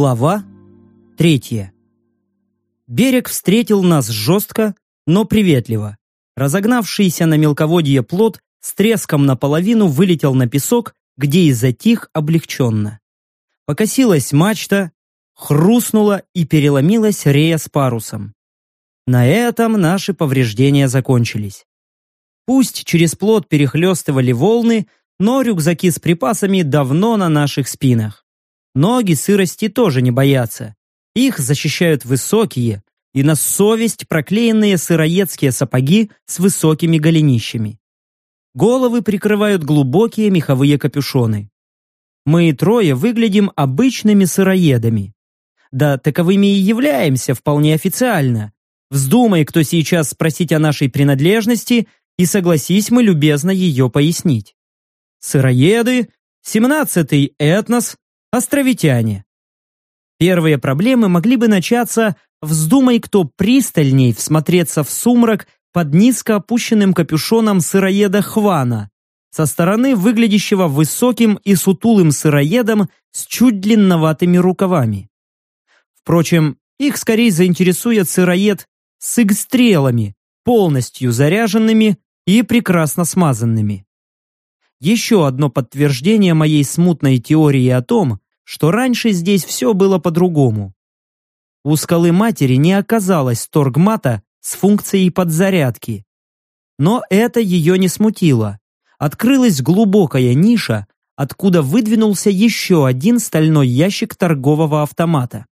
Глава третья. Берег встретил нас жестко, но приветливо. Разогнавшийся на мелководье плот с треском наполовину вылетел на песок, где и затих облегченно. Покосилась мачта, хрустнула и переломилась рея с парусом. На этом наши повреждения закончились. Пусть через плот перехлестывали волны, но рюкзаки с припасами давно на наших спинах. Ноги сырости тоже не боятся. Их защищают высокие и на совесть проклеенные сыроедские сапоги с высокими голенищами. Головы прикрывают глубокие меховые капюшоны. Мы трое выглядим обычными сыроедами. Да, таковыми и являемся вполне официально. Вздумай, кто сейчас спросить о нашей принадлежности, и согласись мы любезно ее пояснить. Сыроеды, 17-й этнос, Островитяне. Первые проблемы могли бы начаться, вздумай кто пристальней всмотреться в сумрак под низко опущенным капюшоном сыроеда Хвана, со стороны выглядящего высоким и сутулым сыроедом с чуть длинноватыми рукавами. Впрочем, их скорее заинтересует сыроед с игстрелами, полностью заряженными и прекрасно смазанными еще одно подтверждение моей смутной теории о том, что раньше здесь все было по-другому. У скалы матери не оказалось торгмата с функцией подзарядки. Но это ее не смутило. Открылась глубокая ниша, откуда выдвинулся еще один стальной ящик торгового автомата.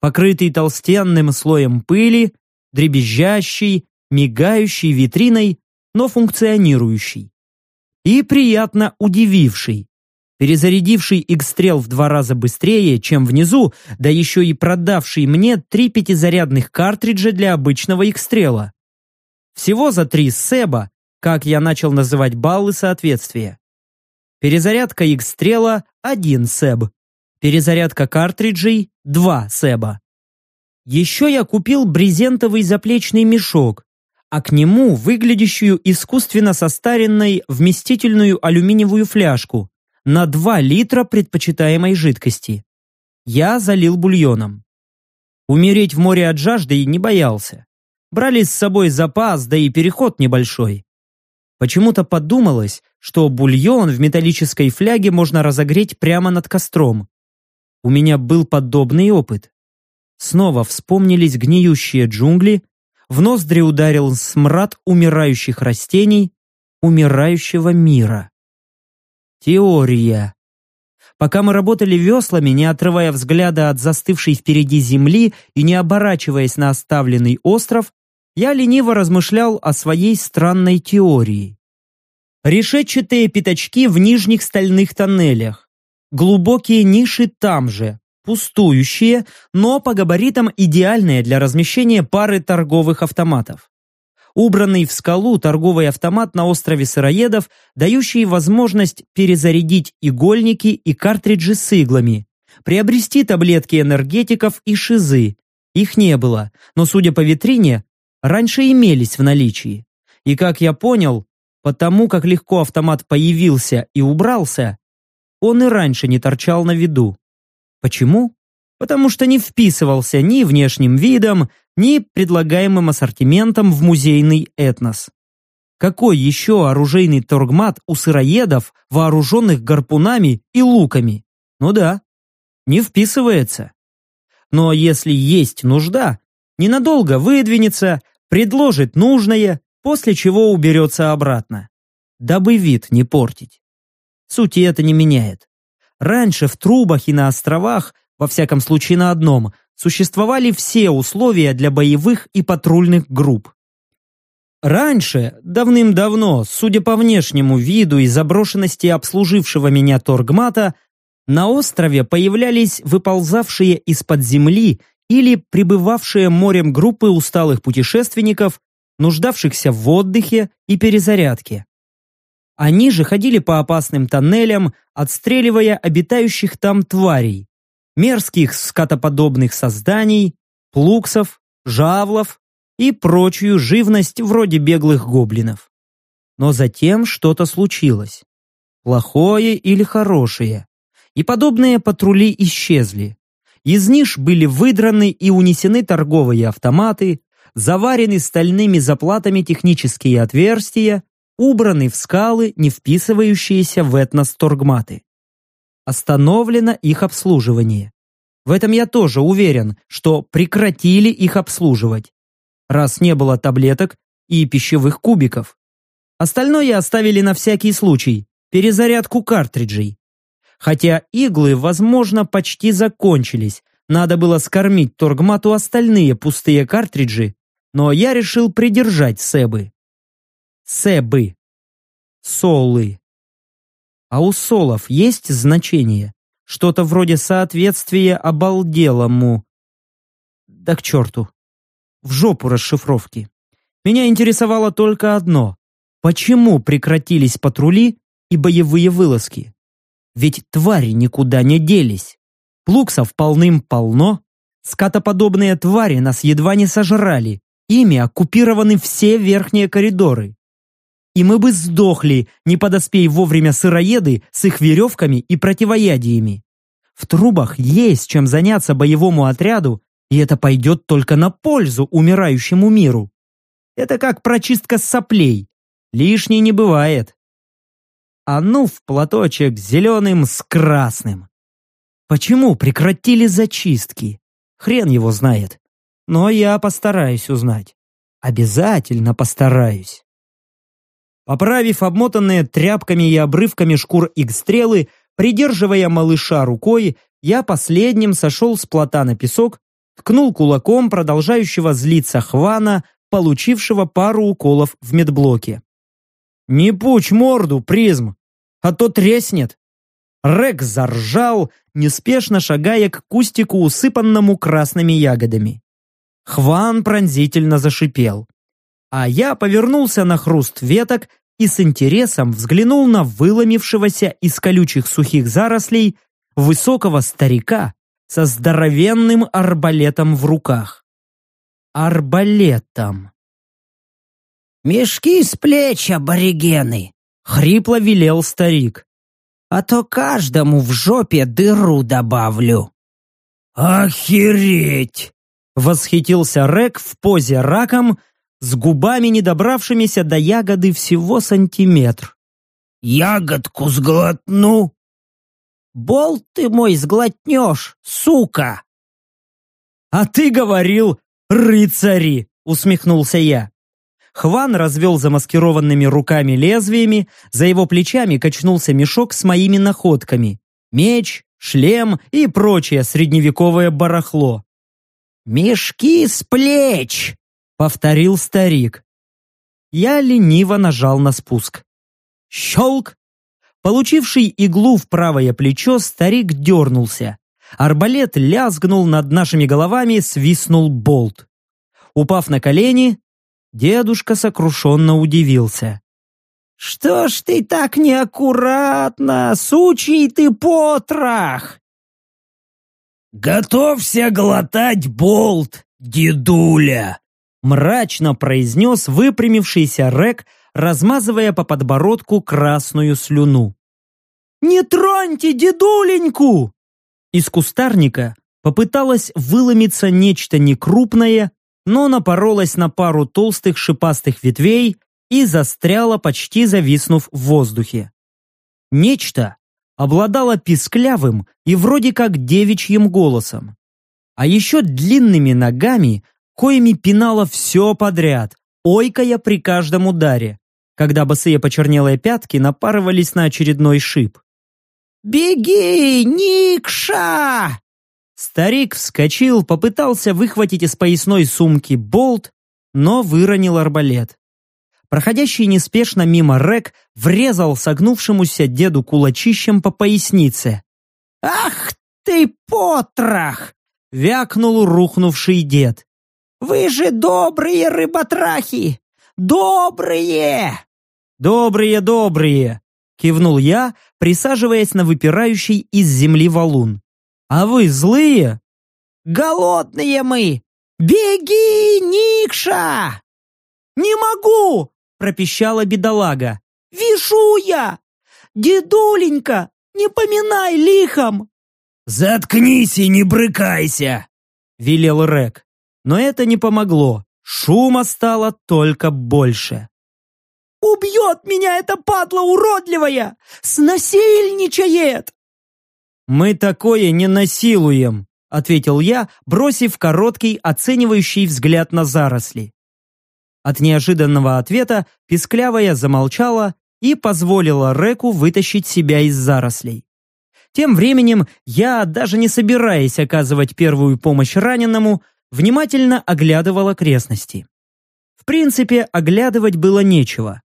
Покрытый толстенным слоем пыли, дребезжащий, мигающий витриной, но функционирующий и приятно удививший. Перезарядивший X-стрел в два раза быстрее, чем внизу, да еще и продавший мне три пятизарядных картриджа для обычного X-стрела. Всего за три себа, как я начал называть баллы соответствия. Перезарядка X-стрела – один себ. Перезарядка картриджей – два себа. Еще я купил брезентовый заплечный мешок, а к нему выглядящую искусственно состаренной вместительную алюминиевую фляжку на 2 литра предпочитаемой жидкости. Я залил бульоном. Умереть в море от жажды не боялся. Брали с собой запас, да и переход небольшой. Почему-то подумалось, что бульон в металлической фляге можно разогреть прямо над костром. У меня был подобный опыт. Снова вспомнились гниющие джунгли, в ноздри ударил смрад умирающих растений, умирающего мира. Теория. Пока мы работали веслами, не отрывая взгляда от застывшей впереди земли и не оборачиваясь на оставленный остров, я лениво размышлял о своей странной теории. Решетчатые пятачки в нижних стальных тоннелях, глубокие ниши там же, пустующие, но по габаритам идеальные для размещения пары торговых автоматов. Убранный в скалу торговый автомат на острове Сыроедов, дающий возможность перезарядить игольники и картриджи с иглами, приобрести таблетки энергетиков и шизы. Их не было, но, судя по витрине, раньше имелись в наличии. И, как я понял, потому как легко автомат появился и убрался, он и раньше не торчал на виду. Почему? Потому что не вписывался ни внешним видом, ни предлагаемым ассортиментом в музейный этнос. Какой еще оружейный торгмат у сыроедов, вооруженных гарпунами и луками? Ну да, не вписывается. Но если есть нужда, ненадолго выдвинется, предложит нужное, после чего уберется обратно. Дабы вид не портить. Сути это не меняет. Раньше в трубах и на островах, во всяком случае на одном, существовали все условия для боевых и патрульных групп. Раньше, давным-давно, судя по внешнему виду и заброшенности обслужившего меня торгмата, на острове появлялись выползавшие из-под земли или прибывавшие морем группы усталых путешественников, нуждавшихся в отдыхе и перезарядке. Они же ходили по опасным тоннелям, отстреливая обитающих там тварей, мерзких скатоподобных созданий, плуксов, жавлов и прочую живность вроде беглых гоблинов. Но затем что-то случилось. Плохое или хорошее. И подобные патрули исчезли. Из ниш были выдраны и унесены торговые автоматы, заварены стальными заплатами технические отверстия, убраны в скалы, не вписывающиеся в этносторгматы. Остановлено их обслуживание. В этом я тоже уверен, что прекратили их обслуживать, раз не было таблеток и пищевых кубиков. Остальное оставили на всякий случай, перезарядку картриджей. Хотя иглы, возможно, почти закончились, надо было скормить Торгмату остальные пустые картриджи, но я решил придержать Себы. Себы. Солы. А у солов есть значение? Что-то вроде соответствия обалделому. Да к черту. В жопу расшифровки. Меня интересовало только одно. Почему прекратились патрули и боевые вылазки? Ведь твари никуда не делись. Плуксов полным-полно. Скатоподобные твари нас едва не сожрали. Ими оккупированы все верхние коридоры. И мы бы сдохли, не подоспей вовремя сыроеды с их веревками и противоядиями. В трубах есть чем заняться боевому отряду, и это пойдет только на пользу умирающему миру. Это как прочистка соплей. Лишней не бывает. А ну в платочек зеленым с красным. Почему прекратили зачистки? Хрен его знает. Но я постараюсь узнать. Обязательно постараюсь. Поправив обмотанные тряпками и обрывками шкур икстрелы, придерживая малыша рукой, я последним сошел с плота на песок, ткнул кулаком продолжающего злиться Хвана, получившего пару уколов в медблоке. «Не пучь морду, призм, а то треснет!» Рек заржал, неспешно шагая к кустику, усыпанному красными ягодами. Хван пронзительно зашипел. А я повернулся на хруст веток и с интересом взглянул на выломившегося из колючих сухих зарослей высокого старика со здоровенным арбалетом в руках. Арбалетом. «Мешки с плеч, аборигены!» — хрипло велел старик. «А то каждому в жопе дыру добавлю». «Охереть!» — восхитился Рек в позе раком, с губами, не добравшимися до ягоды всего сантиметр. «Ягодку сглотну!» «Болт ты мой сглотнешь, сука!» «А ты говорил, рыцари!» — усмехнулся я. Хван развел замаскированными руками лезвиями, за его плечами качнулся мешок с моими находками. Меч, шлем и прочее средневековое барахло. «Мешки с плеч!» Повторил старик. Я лениво нажал на спуск. Щелк! Получивший иглу в правое плечо, старик дернулся. Арбалет лязгнул над нашими головами, свистнул болт. Упав на колени, дедушка сокрушенно удивился. «Что ж ты так неаккуратно, сучий ты потрах!» «Готовься глотать болт, дедуля!» Мрачно произнес выпрямившийся Рек, размазывая по подбородку красную слюну. «Не троньте дедуленьку!» Из кустарника попыталось выломиться нечто некрупное, но напоролось на пару толстых шипастых ветвей и застряло, почти зависнув в воздухе. Нечто обладало писклявым и вроде как девичьим голосом. А еще длинными ногами, коими пинала все подряд, ойкая при каждом ударе, когда босые почернелые пятки напарывались на очередной шип. «Беги, Никша!» Старик вскочил, попытался выхватить из поясной сумки болт, но выронил арбалет. Проходящий неспешно мимо Рек врезал согнувшемуся деду кулачищем по пояснице. «Ах ты, потрах!» — вякнул рухнувший дед. Вы же добрые рыботрахи! Добрые!» «Добрые, добрые!» — кивнул я, присаживаясь на выпирающий из земли валун. «А вы злые?» «Голодные мы! Беги, Никша!» «Не могу!» — пропищала бедолага. «Вишу я! Дедуленька, не поминай лихом!» «Заткнись и не брыкайся!» — велел Рек. Но это не помогло. Шума стало только больше. «Убьет меня эта падла уродливая! Снасильничает!» «Мы такое не насилуем», — ответил я, бросив короткий оценивающий взгляд на заросли. От неожиданного ответа писклявая замолчала и позволила Реку вытащить себя из зарослей. Тем временем я, даже не собираясь оказывать первую помощь раненому, внимательно оглядывал окрестности. В принципе, оглядывать было нечего.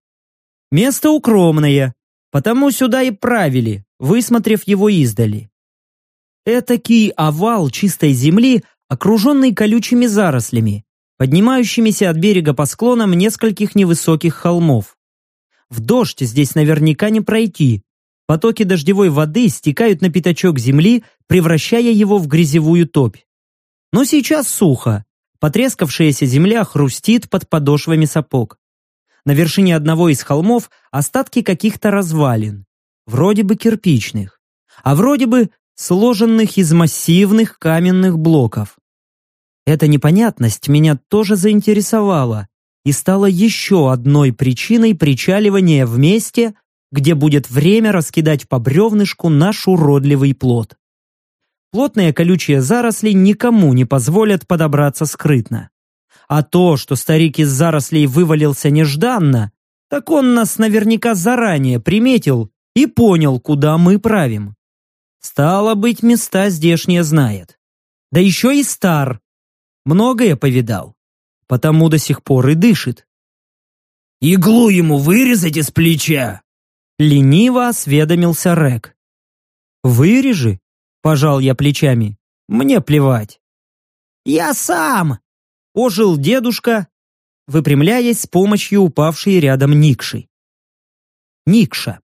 Место укромное, потому сюда и правили, высмотрев его издали. Этакий овал чистой земли, окруженный колючими зарослями, поднимающимися от берега по склонам нескольких невысоких холмов. В дождь здесь наверняка не пройти. Потоки дождевой воды стекают на пятачок земли, превращая его в грязевую топь. Но сейчас сухо. Потрескавшаяся земля хрустит под подошвами сапог. На вершине одного из холмов остатки каких-то развалин. Вроде бы кирпичных. А вроде бы сложенных из массивных каменных блоков. Эта непонятность меня тоже заинтересовала и стала еще одной причиной причаливания в месте, где будет время раскидать по бревнышку наш уродливый плод. Плотные колючие заросли никому не позволят подобраться скрытно. А то, что старик из зарослей вывалился нежданно, так он нас наверняка заранее приметил и понял, куда мы правим. Стало быть, места здешние знает. Да еще и стар. Многое повидал. Потому до сих пор и дышит. «Иглу ему вырезать из плеча!» Лениво осведомился Рек. «Вырежи!» – пожал я плечами. «Мне плевать». «Я сам!» – ожил дедушка, выпрямляясь с помощью упавшей рядом Никши. Никша.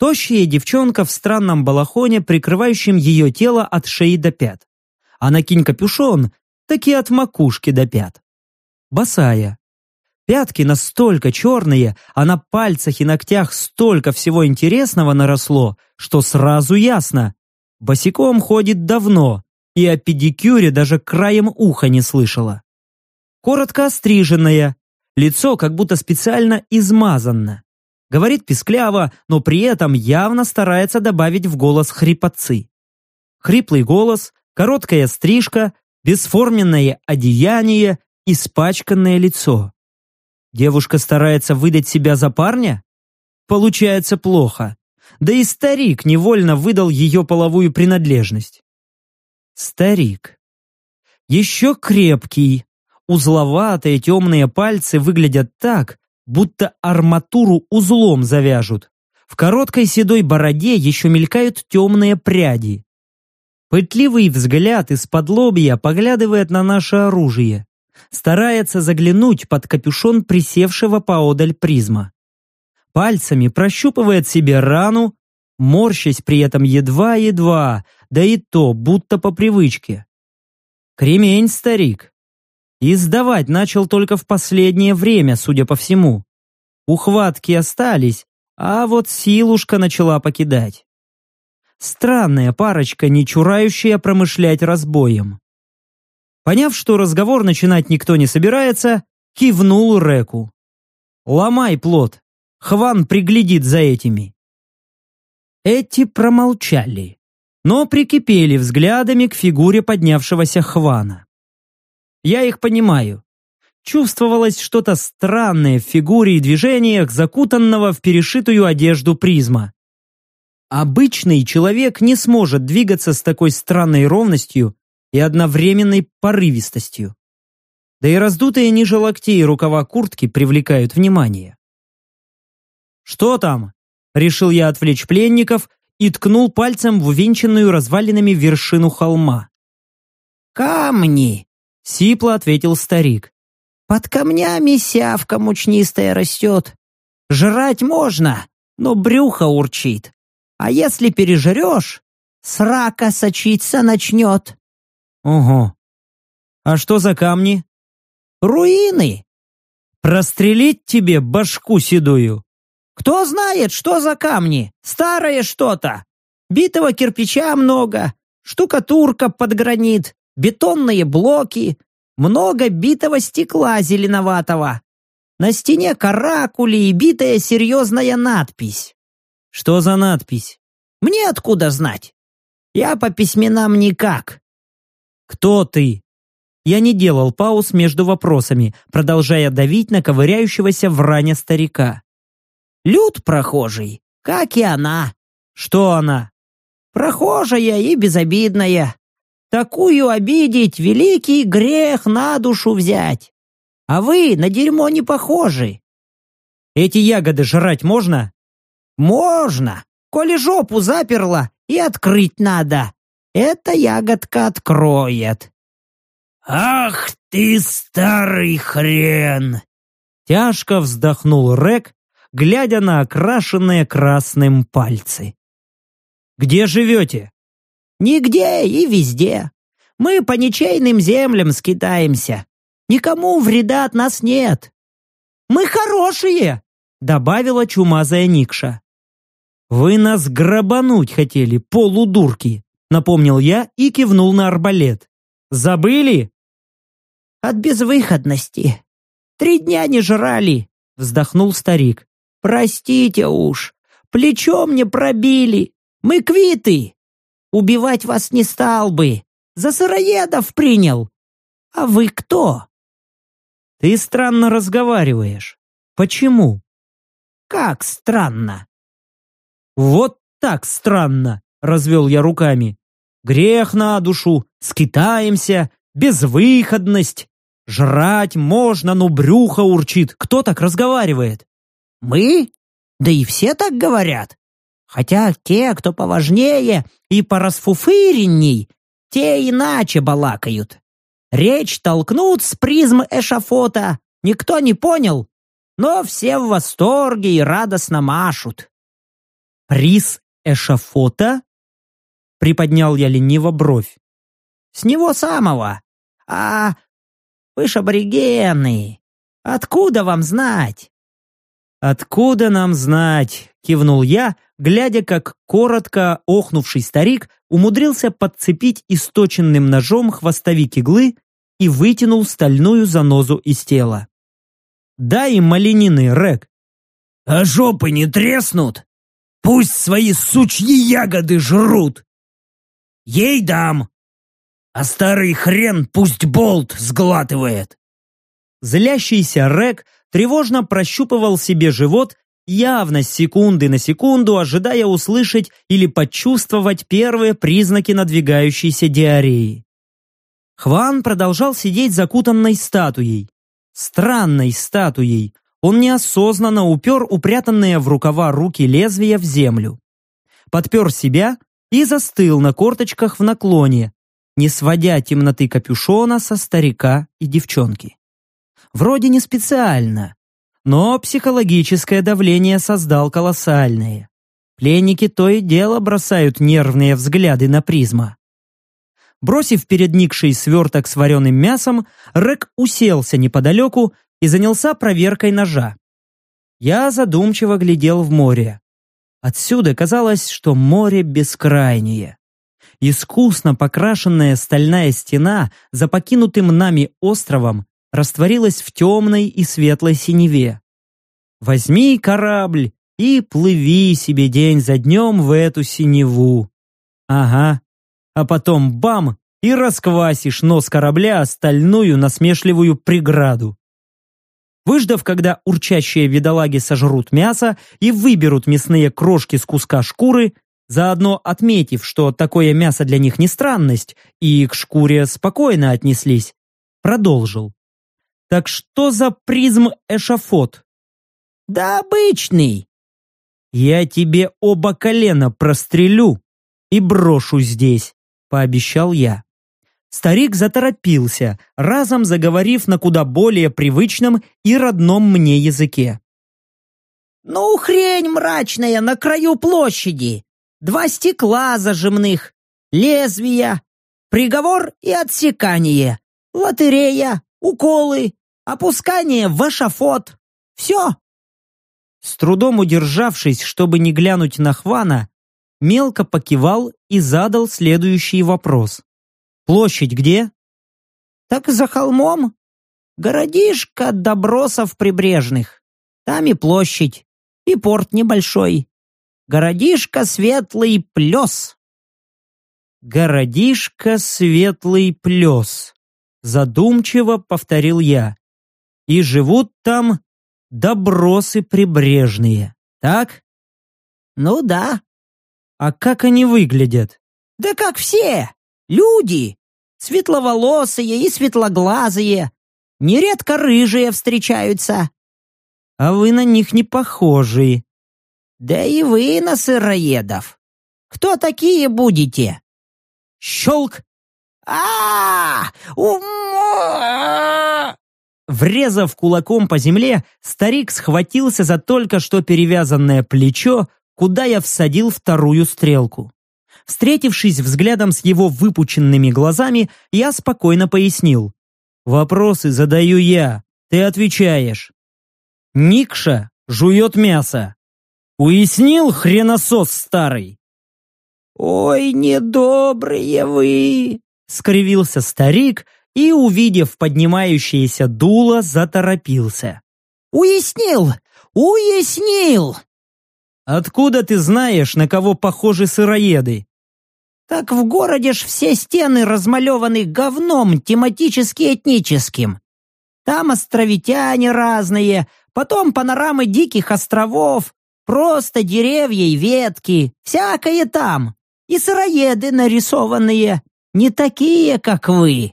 Тощая девчонка в странном балахоне, прикрывающем ее тело от шеи до пят. А накинь капюшон, таки от макушки до пят. Босая. Пятки настолько черные, а на пальцах и ногтях столько всего интересного наросло, что сразу ясно. Босиком ходит давно, и о педикюре даже краем уха не слышала. Коротко остриженная, лицо как будто специально измазанно. Говорит пискляво, но при этом явно старается добавить в голос хрипотцы. Хриплый голос, короткая стрижка, бесформенное одеяние, испачканное лицо. Девушка старается выдать себя за парня? Получается плохо. Да и старик невольно выдал ее половую принадлежность. Старик. Еще крепкий. Узловатые темные пальцы выглядят так, будто арматуру узлом завяжут. В короткой седой бороде еще мелькают темные пряди. Пытливый взгляд из-под лобья поглядывает на наше оружие. Старается заглянуть под капюшон присевшего поодаль призма. Пальцами прощупывает себе рану, морщась при этом едва-едва, да и то будто по привычке. Кремень, старик. И сдавать начал только в последнее время, судя по всему. Ухватки остались, а вот силушка начала покидать. Странная парочка, не чурающая промышлять разбоем. Поняв, что разговор начинать никто не собирается, кивнул Реку. «Ломай плод, Хван приглядит за этими». Эти промолчали, но прикипели взглядами к фигуре поднявшегося Хвана. Я их понимаю. Чувствовалось что-то странное в фигуре и движениях закутанного в перешитую одежду призма. Обычный человек не сможет двигаться с такой странной ровностью и одновременной порывистостью. Да и раздутые ниже локтей рукава куртки привлекают внимание. «Что там?» — решил я отвлечь пленников и ткнул пальцем в увенчанную развалинами вершину холма. «Камни!» Сипло ответил старик. «Под камнями сявка мучнистая растет. Жрать можно, но брюхо урчит. А если пережрешь, срака сочиться начнет». «Ого. А что за камни?» «Руины». «Прострелить тебе башку седую?» «Кто знает, что за камни? Старое что-то. Битого кирпича много. штукатурка под гранит, бетонные блоки, много битого стекла зеленоватого. На стене каракули и битая серьезная надпись. Что за надпись? Мне откуда знать? Я по письменам никак. Кто ты? Я не делал пауз между вопросами, продолжая давить на ковыряющегося в ране старика. Люд прохожий, как и она. Что она? Прохожая и безобидная. Такую обидеть — великий грех на душу взять. А вы на дерьмо не похожи. Эти ягоды жрать можно? Можно, коли жопу заперла и открыть надо. Эта ягодка откроет. «Ах ты, старый хрен!» Тяжко вздохнул Рек, глядя на окрашенные красным пальцы. «Где живете?» «Нигде и везде. Мы по ничейным землям скитаемся. Никому вреда от нас нет. Мы хорошие!» добавила чумазая Никша. «Вы нас грабануть хотели, полудурки!» напомнил я и кивнул на арбалет. «Забыли?» «От безвыходности. Три дня не жрали», вздохнул старик. «Простите уж, плечо мне пробили. Мы квиты. Убивать вас не стал бы. За сыроедов принял. А вы кто?» «Ты странно разговариваешь. Почему?» «Как странно?» «Вот так странно!» — развел я руками. «Грех на душу, скитаемся, безвыходность. Жрать можно, но брюхо урчит. Кто так разговаривает?» «Мы? Да и все так говорят. Хотя те, кто поважнее и порасфуфыренней, те иначе балакают. Речь толкнут с призм эшафота, никто не понял, но все в восторге и радостно машут. «Приз эшафота?» Приподнял я лениво бровь. «С него самого. А вы ж аборигены. Откуда вам знать?» «Откуда нам знать?» — кивнул я, глядя, как коротко охнувший старик умудрился подцепить источенным ножом хвостовик иглы и вытянул стальную занозу из тела. «Дай им маленины, Рек!» «А жопы не треснут? Пусть свои сучьи ягоды жрут!» «Ей дам! А старый хрен пусть болт сглатывает!» Злящийся Рек тревожно прощупывал себе живот, явно с секунды на секунду ожидая услышать или почувствовать первые признаки надвигающейся диареи. Хван продолжал сидеть закутанной статуей. Странной статуей. Он неосознанно упер упрятанные в рукава руки лезвия в землю. Подпер себя и застыл на корточках в наклоне, не сводя темноты капюшона со старика и девчонки. Вроде не специально, но психологическое давление создал колоссальное. Пленники то и дело бросают нервные взгляды на призма. Бросив перед Никшей сверток с вареным мясом, Рек уселся неподалеку и занялся проверкой ножа. Я задумчиво глядел в море. Отсюда казалось, что море бескрайнее. Искусно покрашенная стальная стена за покинутым нами островом растворилась в темной и светлой синеве. Возьми корабль и плыви себе день за днем в эту синеву. Ага, а потом бам, и расквасишь нос корабля остальную насмешливую преграду. Выждав, когда урчащие видолаги сожрут мясо и выберут мясные крошки с куска шкуры, заодно отметив, что такое мясо для них не странность, и к шкуре спокойно отнеслись, продолжил. Так что за призм эшафот? Да обычный. Я тебе оба колена прострелю и брошу здесь, пообещал я. Старик заторопился, разом заговорив на куда более привычном и родном мне языке. «Ну, хрень мрачная на краю площади! Два стекла зажимных, лезвия, приговор и отсекание, лотерея, уколы, опускание в эшафот. Все!» С трудом удержавшись, чтобы не глянуть на Хвана, мелко покивал и задал следующий вопрос. «Площадь где?» «Так за холмом. Городишко добросов прибрежных. Там и площадь, и порт небольшой. Городишко Светлый Плес». «Городишко Светлый Плес», — задумчиво повторил я. «И живут там добросы прибрежные, так?» «Ну да». «А как они выглядят?» «Да как все! Люди! Светловолосые и светлоглазые. Нередко рыжие встречаются». «А вы на них не похожи». «Да и вы на сыроедов. Кто такие будете?» Щелк! а Врезав кулаком по земле, старик схватился за только что перевязанное плечо, куда я всадил вторую стрелку. Встретившись взглядом с его выпученными глазами, я спокойно пояснил. «Вопросы задаю я, ты отвечаешь». Никша жует мясо. Уяснил, хреносос старый? «Ой, недобрые вы!» — скривился старик и, увидев поднимающееся дуло, заторопился. «Уяснил! Уяснил!» «Откуда ты знаешь, на кого похожи сыроеды?» «Так в городе ж все стены размалеваны говном тематически-этническим. Там островитяне разные, потом панорамы диких островов, просто деревья и ветки, всякое там и сыроеды нарисованные, не такие, как вы».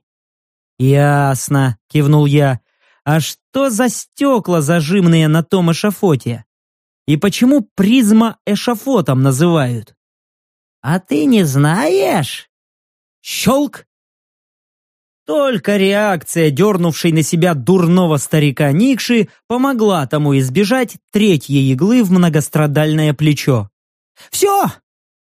«Ясно», — кивнул я. «А что за стекла зажимные на том эшафоте? И почему призма эшафотом называют?» «А ты не знаешь?» «Щелк!» Только реакция, дернувшей на себя дурного старика Никши, помогла тому избежать третьей иглы в многострадальное плечо. «Все!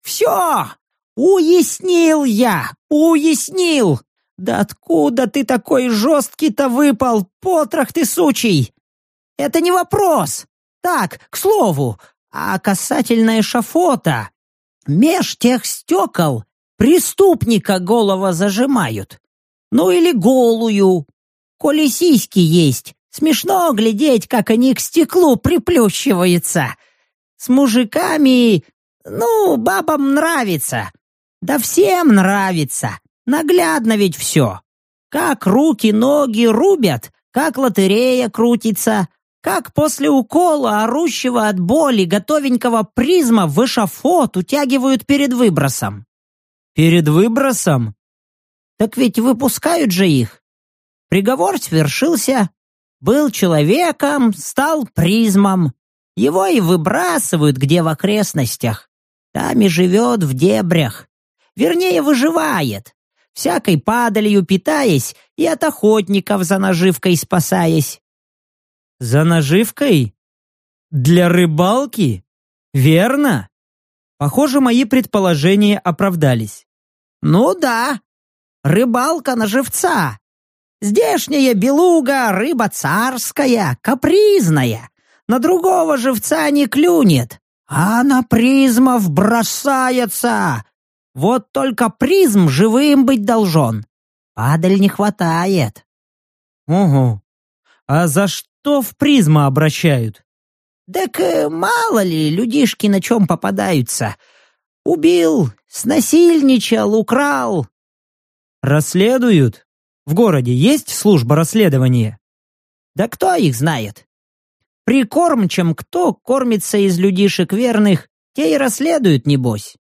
Все! Уяснил я! Уяснил! Да откуда ты такой жесткий-то выпал, потрох ты сучий? Это не вопрос. Так, к слову, а касательно эшафота. Меж тех стекол преступника голова зажимают. Ну или голую. Коли сиськи есть, смешно глядеть, как они к стеклу приплющиваются. С мужиками ну, бабам нравится. Да всем нравится. Наглядно ведь все. Как руки-ноги рубят, как лотерея крутится, как после укола, орущего от боли, готовенького призма в эшафот утягивают перед выбросом. Перед выбросом? Так ведь выпускают же их. Приговор свершился. Был человеком, стал призмом. Его и выбрасывают где в окрестностях. Там и живет в дебрях. Вернее, выживает, всякой падалью питаясь и от охотников за наживкой спасаясь. За наживкой? Для рыбалки? Верно? Похоже, мои предположения оправдались. Ну да, рыбалка на живца. Здешняя белуга — рыба царская, капризная. На другого живца не клюнет. А на призмов бросается! Вот только призм живым быть должен. Падаль не хватает. Угу. А за что в призма обращают? Так э, мало ли людишки на чем попадаются. Убил, снасильничал, украл. Расследуют? В городе есть служба расследования? Да кто их знает? Прикормчем кто кормится из людишек верных, те и расследуют, небось.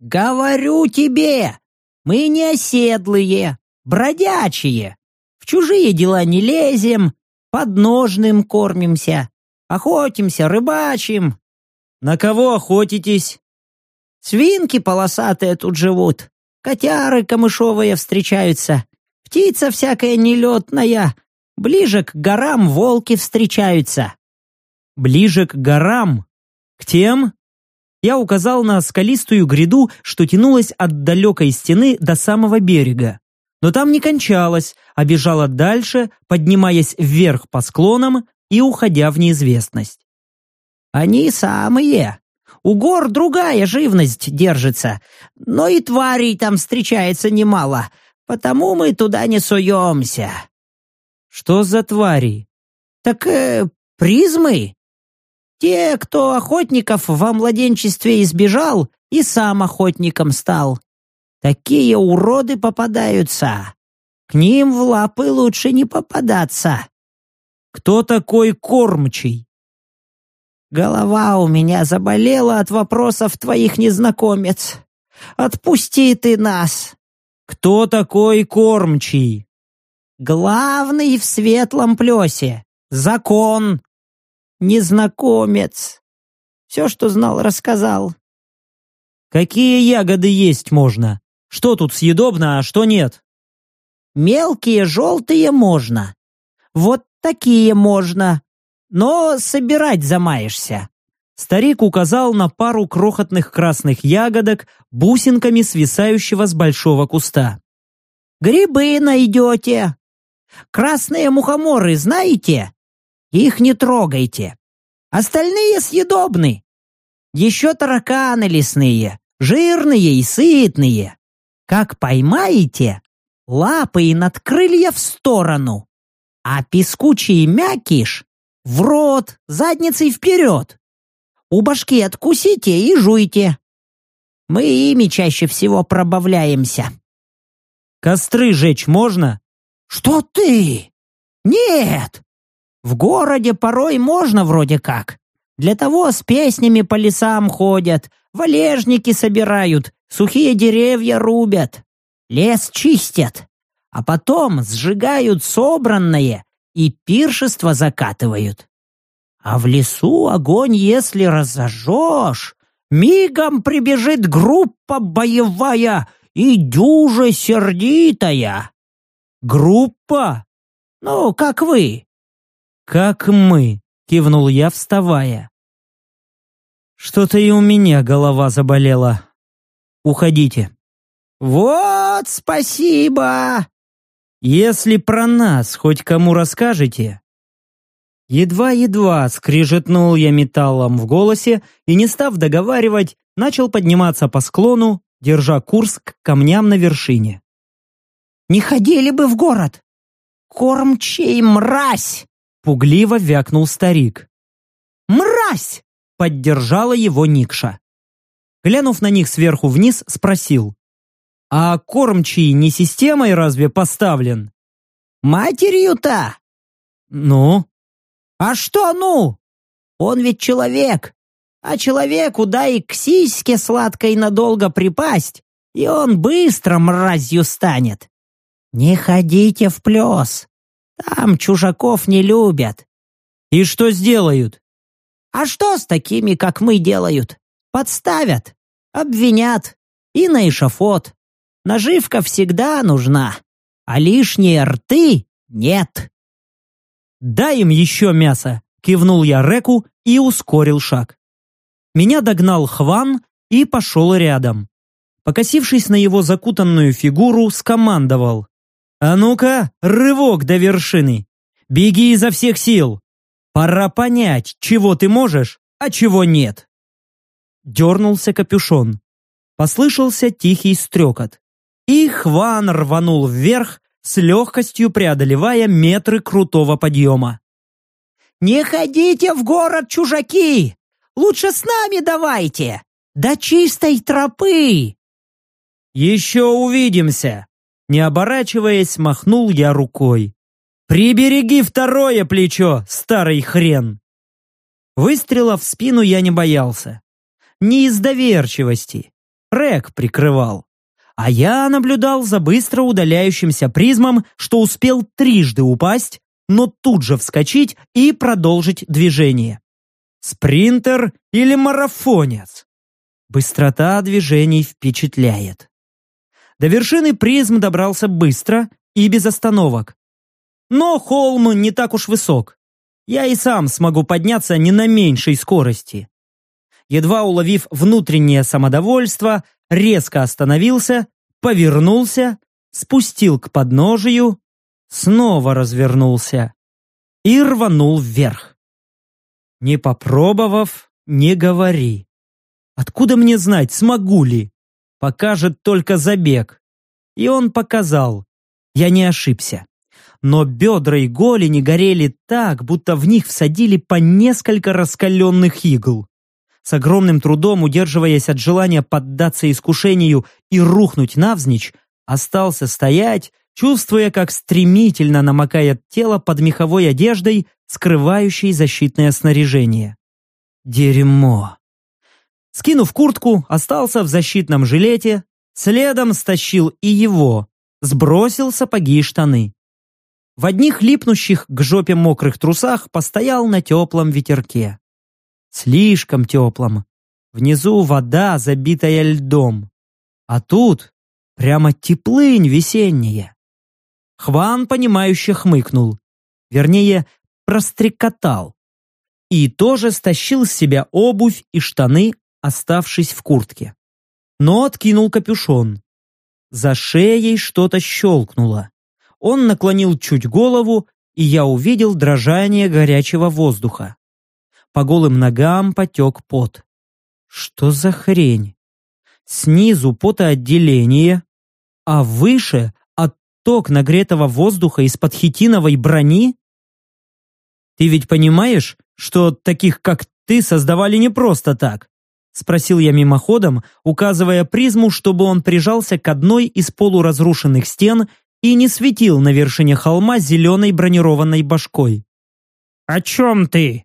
Говорю тебе, мы не оседлые, бродячие. В чужие дела не лезем, подножным кормимся, охотимся, рыбачим. На кого охотитесь? Свинки полосатые тут живут, котяры камышовые встречаются, птица всякая нелетная, Ближе к горам волки встречаются. Ближе к горам? К тем? Я указал на скалистую гряду, что тянулась от далекой стены до самого берега. Но там не кончалась, а бежала дальше, поднимаясь вверх по склонам и уходя в неизвестность. «Они самые. У гор другая живность держится, но и тварей там встречается немало, потому мы туда не суемся». «Что за твари?» «Так э, призмы. Те, кто охотников во младенчестве избежал и сам охотником стал. Такие уроды попадаются. К ним в лапы лучше не попадаться». «Кто такой кормчий?» Голова у меня заболела от вопросов твоих, незнакомец. Отпусти ты нас. Кто такой кормчий? Главный в светлом плесе. Закон. Незнакомец. Все, что знал, рассказал. Какие ягоды есть можно? Что тут съедобно, а что нет? Мелкие желтые можно. Вот такие можно но собирать замаешься». Старик указал на пару крохотных красных ягодок, бусинками свисающего с большого куста. «Грибы найдете. Красные мухоморы знаете? Их не трогайте. Остальные съедобны. Еще тараканы лесные, жирные и сытные. Как поймаете, лапы и надкрылья в сторону, а пескучий мякиш в рот, задницей вперед. У башки откусите и жуйте. Мы ими чаще всего пробавляемся. Костры жечь можно? Что ты? Нет. В городе порой можно вроде как. Для того с песнями по лесам ходят, валежники собирают, сухие деревья рубят, лес чистят, а потом сжигают собранное и пиршество закатывают. А в лесу огонь, если разожжешь, мигом прибежит группа боевая и дюже сердитая. Группа? Ну, как вы. Как мы, кивнул я, вставая. Что-то и у меня голова заболела. Уходите. Вот, спасибо. Если про нас хоть кому расскажете...» Едва-едва скрижетнул я металлом в голосе и, не став договаривать, начал подниматься по склону, держа курс к камням на вершине. «Не ходили бы в город! Кормчей мразь!» — пугливо вякнул старик. «Мразь!» — поддержала его Никша. Глянув на них сверху вниз, спросил. А кормчий не системой разве поставлен? Матерью-то? Ну? А что ну? Он ведь человек. А человеку дай к сиське сладкой надолго припасть, и он быстро мразью станет. Не ходите в плес. Там чужаков не любят. И что сделают? А что с такими, как мы, делают? Подставят, обвинят и на эшафот. Наживка всегда нужна, а лишние рты нет. «Дай им еще мясо!» — кивнул я Реку и ускорил шаг. Меня догнал Хван и пошел рядом. Покосившись на его закутанную фигуру, скомандовал. «А ну-ка, рывок до вершины! Беги изо всех сил! Пора понять, чего ты можешь, а чего нет!» Дернулся капюшон. Послышался тихий стрекот и Хван рванул вверх, с легкостью преодолевая метры крутого подъема. «Не ходите в город, чужаки! Лучше с нами давайте! До чистой тропы!» «Еще увидимся!» Не оборачиваясь, махнул я рукой. «Прибереги второе плечо, старый хрен!» Выстрела в спину я не боялся. Не из доверчивости. Рэк прикрывал а я наблюдал за быстро удаляющимся призмом, что успел трижды упасть, но тут же вскочить и продолжить движение. Спринтер или марафонец? Быстрота движений впечатляет. До вершины призм добрался быстро и без остановок. Но холм не так уж высок. Я и сам смогу подняться не на меньшей скорости. Едва уловив внутреннее самодовольство, резко остановился, повернулся, спустил к подножию, снова развернулся и рванул вверх. Не попробовав, не говори. Откуда мне знать, смогу ли? Покажет только забег. И он показал. Я не ошибся. Но бедра и голени горели так, будто в них всадили по несколько раскаленных игл. С огромным трудом, удерживаясь от желания поддаться искушению и рухнуть навзничь, остался стоять, чувствуя, как стремительно намокает тело под меховой одеждой, скрывающей защитное снаряжение. Дерьмо. Скинув куртку, остался в защитном жилете, следом стащил и его, сбросил сапоги и штаны. В одних липнущих к жопе мокрых трусах постоял на теплом ветерке. Слишком теплом. Внизу вода, забитая льдом. А тут прямо теплынь весенняя. Хван, понимающе хмыкнул. Вернее, прострекотал. И тоже стащил с себя обувь и штаны, оставшись в куртке. Но откинул капюшон. За шеей что-то щелкнуло. Он наклонил чуть голову, и я увидел дрожание горячего воздуха. По голым ногам потек пот. Что за хрень? Снизу потоотделение, а выше отток нагретого воздуха из-под хитиновой брони? Ты ведь понимаешь, что таких, как ты, создавали не просто так? Спросил я мимоходом, указывая призму, чтобы он прижался к одной из полуразрушенных стен и не светил на вершине холма зеленой бронированной башкой. «О чем ты?»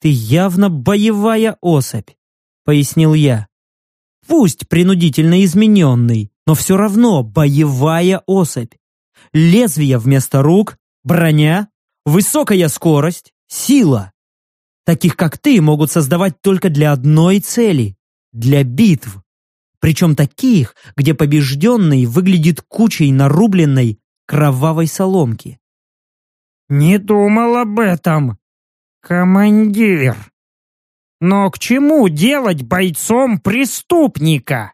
«Ты явно боевая особь», — пояснил я. «Пусть принудительно измененный, но все равно боевая особь. Лезвие вместо рук, броня, высокая скорость, сила. Таких, как ты, могут создавать только для одной цели – для битв. Причем таких, где побежденный выглядит кучей нарубленной кровавой соломки. «Не думал об этом, командир. Но к чему делать бойцом преступника?»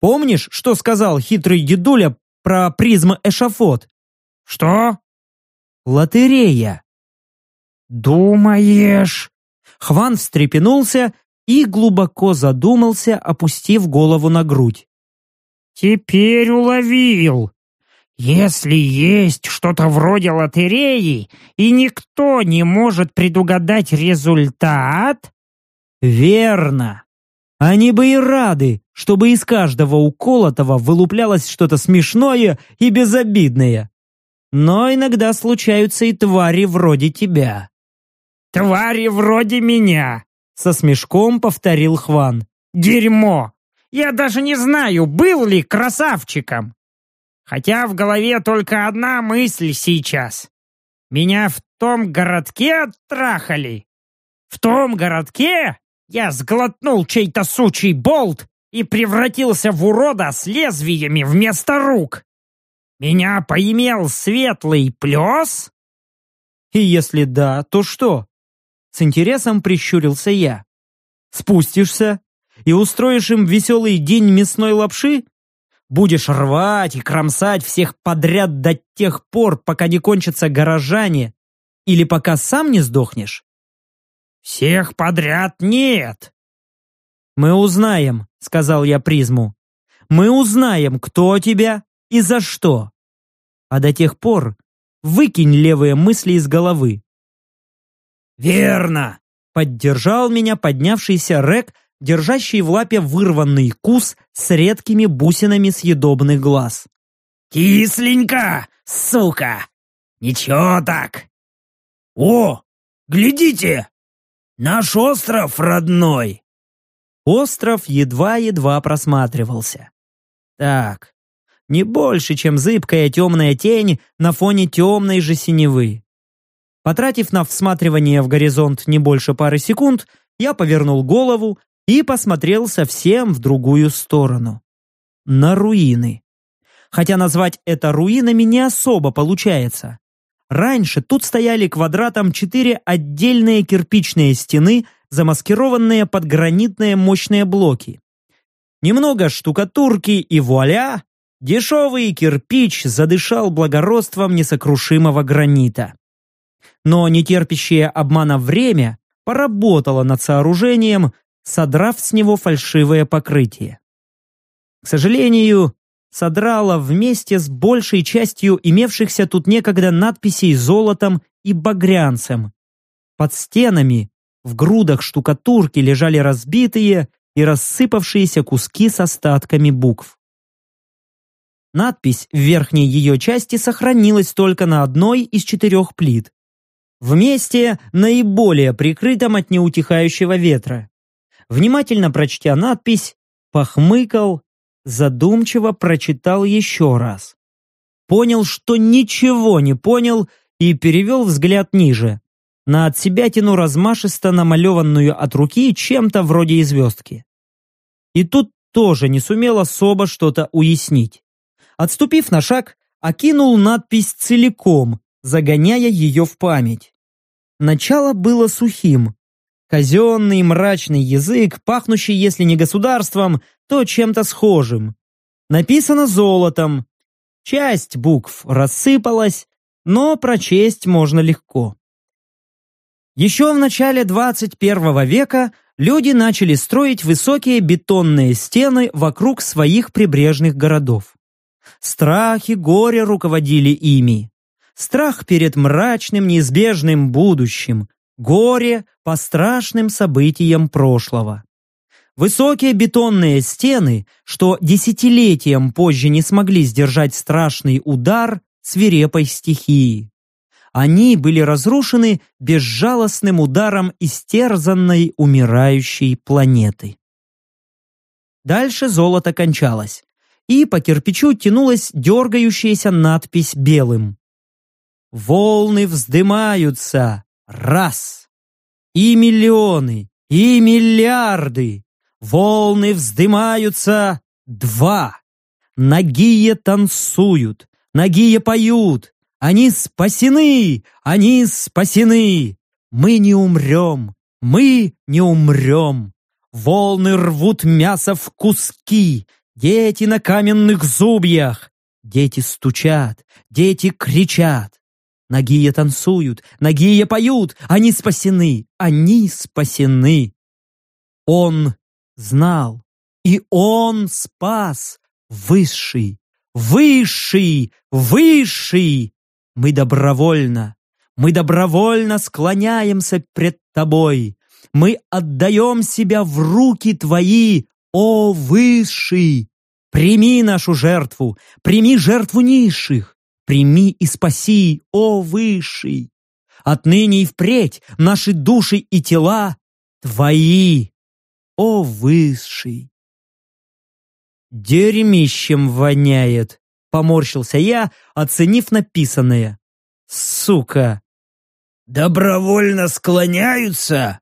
Помнишь, что сказал хитрый дедуля про призма эшафот? «Что?» «Лотерея. «Думаешь?» Хван встрепенулся и глубоко задумался, опустив голову на грудь. «Теперь уловил. Если есть что-то вроде лотереи, и никто не может предугадать результат...» «Верно. Они бы и рады, чтобы из каждого уколотого вылуплялось что-то смешное и безобидное. Но иногда случаются и твари вроде тебя. «Твари вроде меня!» Со смешком повторил Хван. «Дерьмо! Я даже не знаю, был ли красавчиком! Хотя в голове только одна мысль сейчас. Меня в том городке оттрахали. В том городке я сглотнул чей-то сучий болт и превратился в урода с лезвиями вместо рук. Меня поимел светлый плес? И если да, то что? С интересом прищурился я. «Спустишься и устроишь им веселый день мясной лапши? Будешь рвать и кромсать всех подряд до тех пор, пока не кончатся горожане, или пока сам не сдохнешь?» «Всех подряд нет!» «Мы узнаем», — сказал я призму. «Мы узнаем, кто тебя и за что. А до тех пор выкинь левые мысли из головы. «Верно!» — поддержал меня поднявшийся Рек, держащий в лапе вырванный кус с редкими бусинами съедобных глаз. «Кисленько, сука! Ничего так!» «О, глядите! Наш остров родной!» Остров едва-едва просматривался. Так, не больше, чем зыбкая темная тень на фоне темной же синевы. Потратив на всматривание в горизонт не больше пары секунд, я повернул голову и посмотрел совсем в другую сторону. На руины. Хотя назвать это руинами не особо получается. Раньше тут стояли квадратом четыре отдельные кирпичные стены, замаскированные под гранитные мощные блоки. Немного штукатурки и вуаля! Дешевый кирпич задышал благородством несокрушимого гранита но нетерпящее обмана время поработало над сооружением, содрав с него фальшивое покрытие. К сожалению, содрала вместе с большей частью имевшихся тут некогда надписей золотом и багрянцем. Под стенами, в грудах штукатурки лежали разбитые и рассыпавшиеся куски с остатками букв. Надпись в верхней ее части сохранилась только на одной из четырех плит. В месте, наиболее прикрытом от неутихающего ветра. Внимательно прочтя надпись, похмыкал, задумчиво прочитал еще раз. Понял, что ничего не понял и перевел взгляд ниже, на от себя тяну размашисто намалеванную от руки чем-то вроде звездки. И тут тоже не сумел особо что-то уяснить. Отступив на шаг, окинул надпись целиком, загоняя ее в память. Начало было сухим. Казенный мрачный язык, пахнущий, если не государством, то чем-то схожим. Написано золотом. Часть букв рассыпалась, но прочесть можно легко. Еще в начале 21 века люди начали строить высокие бетонные стены вокруг своих прибрежных городов. Страх и горе руководили ими. Страх перед мрачным неизбежным будущим, горе по страшным событиям прошлого. Высокие бетонные стены, что десятилетиям позже не смогли сдержать страшный удар свирепой стихии. Они были разрушены безжалостным ударом истерзанной умирающей планеты. Дальше золото кончалось и по кирпичу тянулась дергающаяся надпись белым. «Волны вздымаются! Раз! И миллионы, и миллиарды! Волны вздымаются! Два! Нагие танцуют, нагие поют! Они спасены! Они спасены! Мы не умрем! Мы не умрем! Волны рвут мясо в куски, Дети на каменных зубьях! Дети стучат, дети кричат. Нагие танцуют, нагие поют, они спасены, они спасены. Он знал, и он спас, высший, высший, высший. Мы добровольно, мы добровольно склоняемся пред тобой. Мы отдаем себя в руки твои, «О, Высший! Прими нашу жертву! Прими жертву низших! Прими и спаси, о Высший! Отныне и впредь наши души и тела Твои, о Высший!» «Дерьмищем воняет!» — поморщился я, оценив написанное. «Сука!» «Добровольно склоняются?»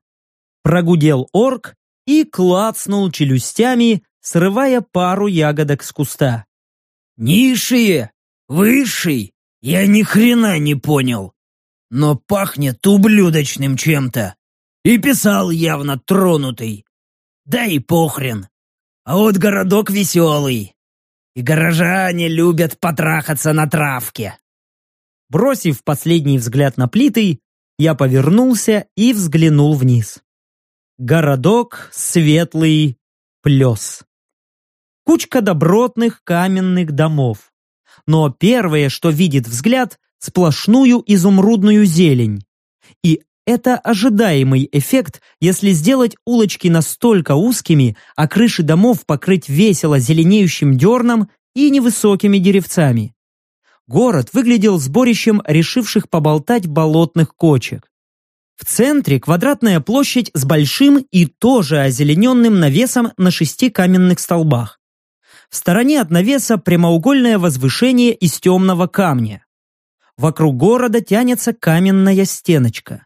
Прогудел орк и клацнул челюстями, срывая пару ягодок с куста. «Низшие? Высший? Я ни хрена не понял. Но пахнет ублюдочным чем-то. И писал явно тронутый. Да и похрен. А вот городок веселый. И горожане любят потрахаться на травке». Бросив последний взгляд на плиты, я повернулся и взглянул вниз. Городок Светлый Плес. Кучка добротных каменных домов. Но первое, что видит взгляд, сплошную изумрудную зелень. И это ожидаемый эффект, если сделать улочки настолько узкими, а крыши домов покрыть весело зеленеющим дерном и невысокими деревцами. Город выглядел сборищем решивших поболтать болотных кочек. В центре квадратная площадь с большим и тоже озелененным навесом на шести каменных столбах. В стороне от навеса прямоугольное возвышение из темного камня. Вокруг города тянется каменная стеночка.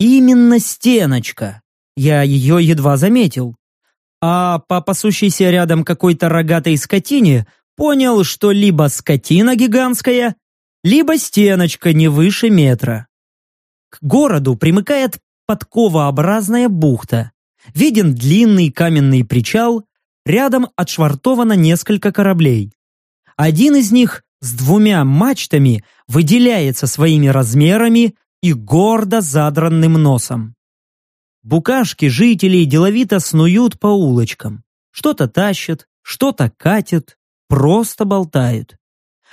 Именно стеночка. Я ее едва заметил. А по пасущейся рядом какой-то рогатой скотине понял, что либо скотина гигантская, либо стеночка не выше метра. К городу примыкает подковообразная бухта. Виден длинный каменный причал, рядом отшвартовано несколько кораблей. Один из них с двумя мачтами выделяется своими размерами и гордо задранным носом. Букашки жителей деловито снуют по улочкам. Что-то тащат, что-то катят, просто болтают.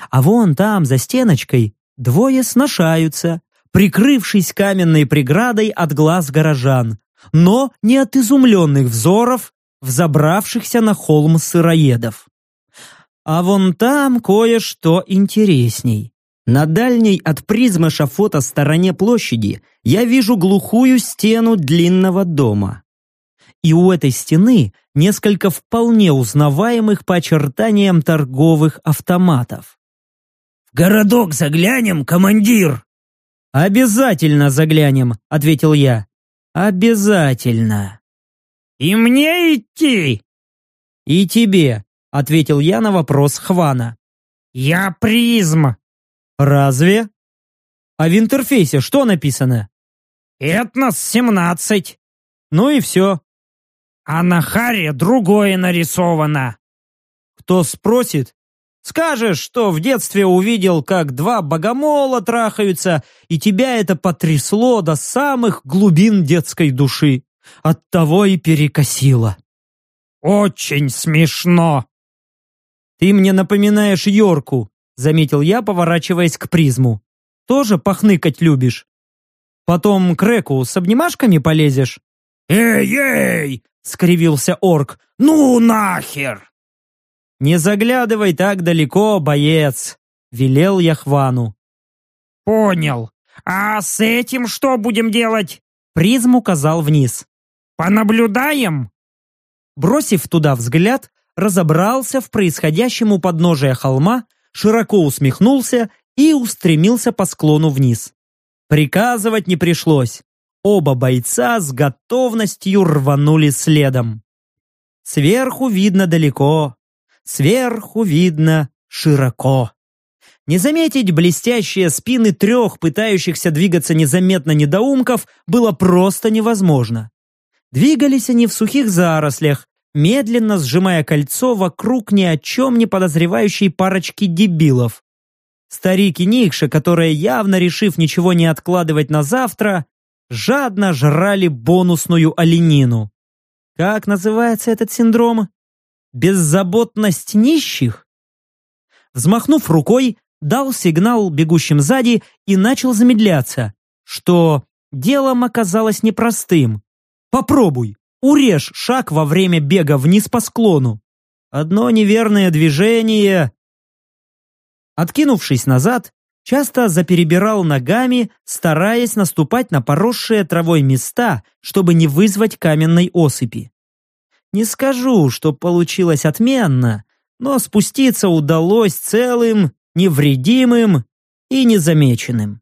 А вон там, за стеночкой, двое сношаются, прикрывшись каменной преградой от глаз горожан, но не от изумленных взоров, взобравшихся на холм сыроедов. А вон там кое-что интересней. На дальней от призмы шафота стороне площади я вижу глухую стену длинного дома. И у этой стены несколько вполне узнаваемых по очертаниям торговых автоматов. «В городок заглянем, командир!» «Обязательно заглянем», — ответил я. «Обязательно». «И мне идти?» «И тебе», — ответил я на вопрос Хвана. «Я призм», Разве? А в интерфейсе что написано? Этнос-17. Ну и все. А на харе другое нарисовано. Кто спросит, скажешь, что в детстве увидел, как два богомола трахаются, и тебя это потрясло до самых глубин детской души. Оттого и перекосило. Очень смешно. Ты мне напоминаешь Йорку, заметил я, поворачиваясь к призму. Тоже похныкать любишь? Потом к Реку с обнимашками полезешь? «Эй-эй!» — скривился орк. «Ну нахер!» «Не заглядывай так далеко, боец!» — велел я Хвану. «Понял. А с этим что будем делать?» Призм указал вниз. «Понаблюдаем?» Бросив туда взгляд, разобрался в происходящем у подножия холма широко усмехнулся и устремился по склону вниз. Приказывать не пришлось. Оба бойца с готовностью рванули следом. Сверху видно далеко, сверху видно широко. Не заметить блестящие спины трех пытающихся двигаться незаметно недоумков было просто невозможно. Двигались они в сухих зарослях, медленно сжимая кольцо вокруг ни о чем не подозревающей парочки дебилов. Старик и Никша, которые, явно решив ничего не откладывать на завтра, жадно жрали бонусную оленину. Как называется этот синдром? Беззаботность нищих? Взмахнув рукой, дал сигнал бегущим сзади и начал замедляться, что делом оказалось непростым. Попробуй, Урежь шаг во время бега вниз по склону. Одно неверное движение... Откинувшись назад, часто заперебирал ногами, стараясь наступать на поросшие травой места, чтобы не вызвать каменной осыпи. Не скажу, что получилось отменно, но спуститься удалось целым, невредимым и незамеченным.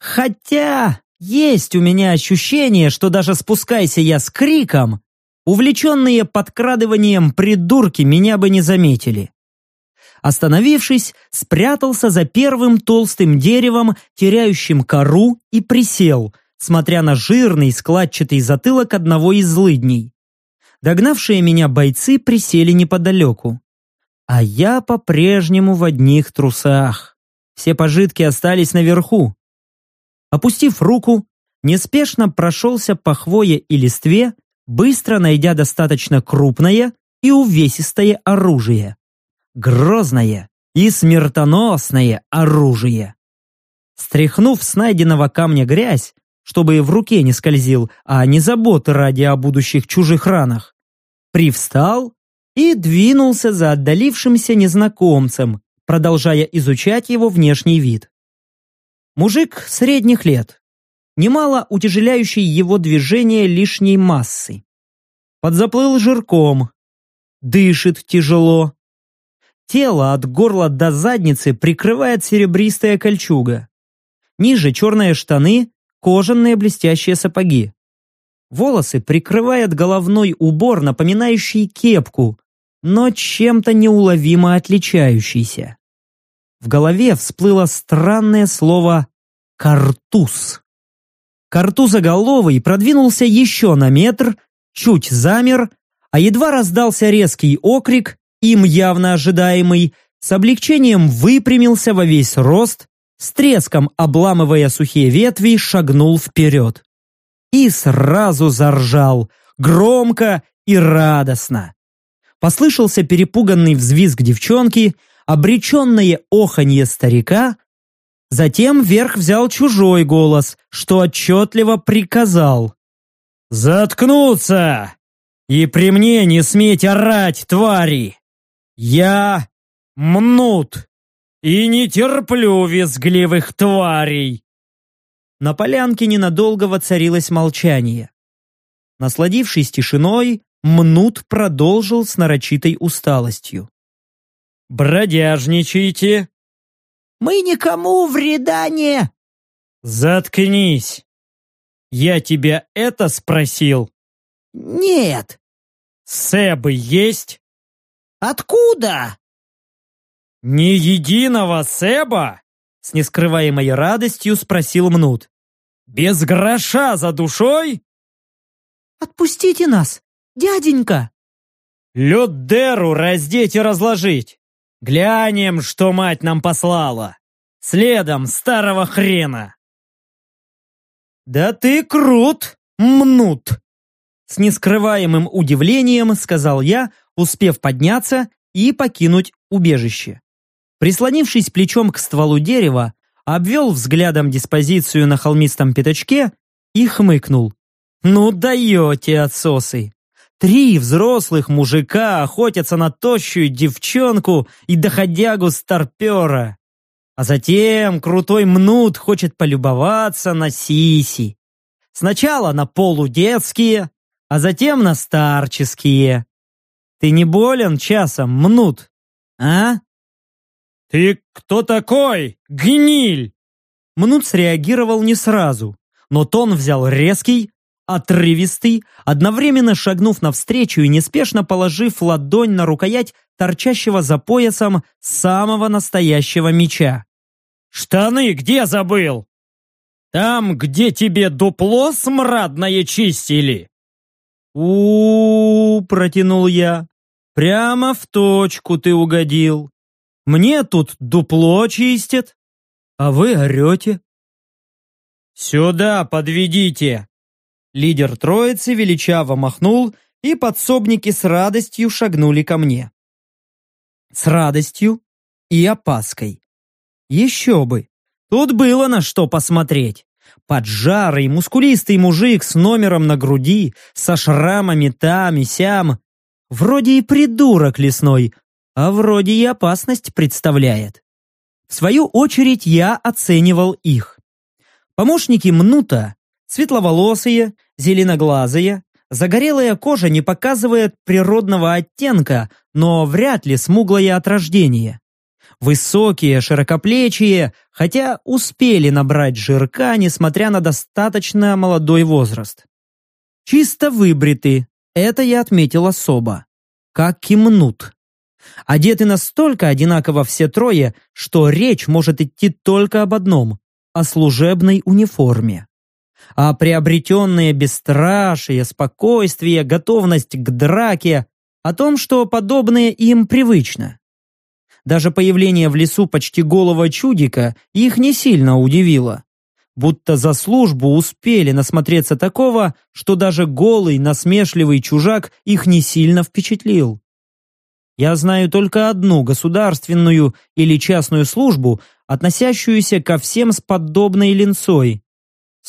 Хотя есть у меня ощущение, что даже спускайся я с криком, увлеченные подкрадыванием придурки меня бы не заметили. Остановившись, спрятался за первым толстым деревом, теряющим кору, и присел, смотря на жирный складчатый затылок одного из злыдней. Догнавшие меня бойцы присели неподалеку. А я по-прежнему в одних трусах. Все пожитки остались наверху. Опустив руку, неспешно прошелся по хвое и листве, быстро найдя достаточно крупное и увесистое оружие. Грозное и смертоносное оружие. Стряхнув с найденного камня грязь, чтобы и в руке не скользил, а не заботы ради о будущих чужих ранах, привстал и двинулся за отдалившимся незнакомцем, продолжая изучать его внешний вид. Мужик средних лет, немало утяжеляющий его движение лишней массы. Подзаплыл жирком, дышит тяжело. Тело от горла до задницы прикрывает серебристая кольчуга. Ниже черные штаны, кожаные блестящие сапоги. Волосы прикрывает головной убор, напоминающий кепку, но чем-то неуловимо отличающийся. В голове всплыло странное слово «картуз». Картузоголовый продвинулся еще на метр, чуть замер, а едва раздался резкий окрик, им явно ожидаемый, с облегчением выпрямился во весь рост, с треском обламывая сухие ветви, шагнул вперед. и сразу заржал, громко и радостно. Послышался перепуганный взвизг девчонки, обреченное оханье старика, затем вверх взял чужой голос, что отчетливо приказал. «Заткнуться! И при мне не сметь орать, твари! Я мнут и не терплю визгливых тварей!» На полянке ненадолго воцарилось молчание. Насладившись тишиной, Мнут продолжил с нарочитой усталостью. «Бродяжничайте!» «Мы никому вреда не...» «Заткнись! Я тебя это спросил?» «Нет». «Сэбы есть?» «Откуда?» «Ни единого сэба?» С нескрываемой радостью спросил Мнут. «Без гроша за душой?» «Отпустите нас, дяденька!» «Людеру раздеть и разложить! Глянем, что мать нам послала! Следом старого хрена!» «Да ты крут, мнут!» С нескрываемым удивлением сказал я, успев подняться и покинуть убежище. Прислонившись плечом к стволу дерева, обвел взглядом диспозицию на холмистом пятачке и хмыкнул. «Ну даете, отсосы! Три взрослых мужика охотятся на тощую девчонку и доходягу старпера. А затем крутой мнут хочет полюбоваться на сиси. Сначала на полудетские, а затем на старческие. Ты не болен часом, мнут, а? «Ты кто такой, гниль?» Мнут среагировал не сразу, но тон взял резкий, отрывистый, одновременно шагнув навстречу и неспешно положив ладонь на рукоять торчащего за поясом самого настоящего меча. «Штаны где забыл? Там, где тебе дупло смрадное чистили?» у, -у, -у протянул я. «Прямо в точку ты угодил. Мне тут дупло чистят, а вы орете». «Сюда подведите!» Лидер троицы величаво махнул, и подсобники с радостью шагнули ко мне. С радостью и опаской. Еще бы! Тут было на что посмотреть. Поджарый, мускулистый мужик с номером на груди, со шрамами там и сям. Вроде и придурок лесной, а вроде и опасность представляет. В свою очередь я оценивал их. Помощники Мнута, светловолосые, зеленоглазые, загорелая кожа не показывает природного оттенка, но вряд ли смуглое от рождения. Высокие, широкоплечие, хотя успели набрать жирка, несмотря на достаточно молодой возраст. Чисто выбриты, это я отметил особо. Как кимнут. Одеты настолько одинаково все трое, что речь может идти только об одном – о служебной униформе. А приобретенное бесстрашие, спокойствие, готовность к драке – о том, что подобное им привычно. Даже появление в лесу почти голого чудика их не сильно удивило. Будто за службу успели насмотреться такого, что даже голый, насмешливый чужак их не сильно впечатлил. Я знаю только одну государственную или частную службу, относящуюся ко всем с подобной линцой.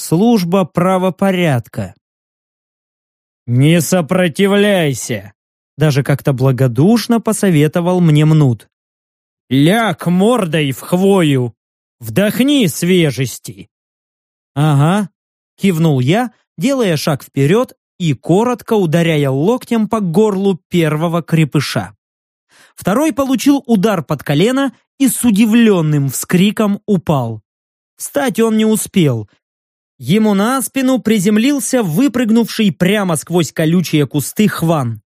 Служба правопорядка. «Не сопротивляйся!» Даже как-то благодушно посоветовал мне Мнут. «Ляг мордой в хвою! Вдохни свежести!» «Ага», — кивнул я, делая шаг вперед и коротко ударяя локтем по горлу первого крепыша. Второй получил удар под колено и с удивленным вскриком упал. Встать он не успел. Ему на спину приземлился выпрыгнувший прямо сквозь колючие кусты хван.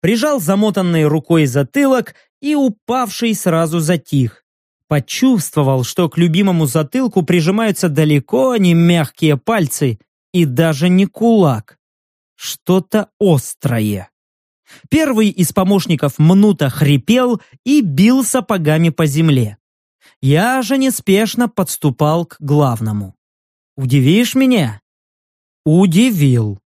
Прижал замотанной рукой затылок и упавший сразу затих. Почувствовал, что к любимому затылку прижимаются далеко не мягкие пальцы и даже не кулак. Что-то острое. Первый из помощников Мнута хрипел и бил сапогами по земле. Я же неспешно подступал к главному. «Удивишь меня?» Удивил.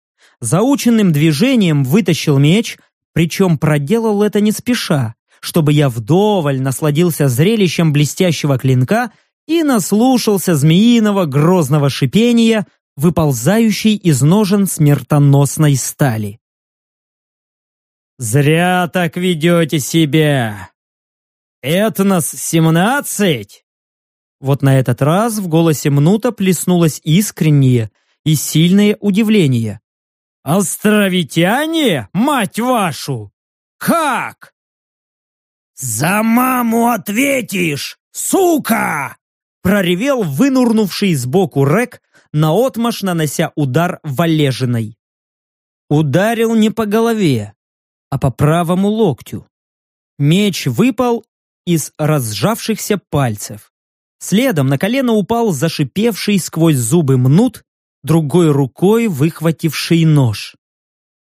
Заученным движением вытащил меч, причем проделал это не спеша, чтобы я вдоволь насладился зрелищем блестящего клинка и наслушался змеиного грозного шипения, выползающей из ножен смертоносной стали. «Зря так ведете себя! Этнос семнадцать!» Вот на этот раз в голосе Мнута плеснулось искреннее и сильное удивление. «Островитяне, мать вашу! Как?» «За маму ответишь, сука!» проревел вынурнувший сбоку Рек, наотмашь нанося удар валежиной. Ударил не по голове, а по правому локтю. Меч выпал из разжавшихся пальцев. Следом на колено упал зашипевший сквозь зубы мнут, другой рукой выхвативший нож.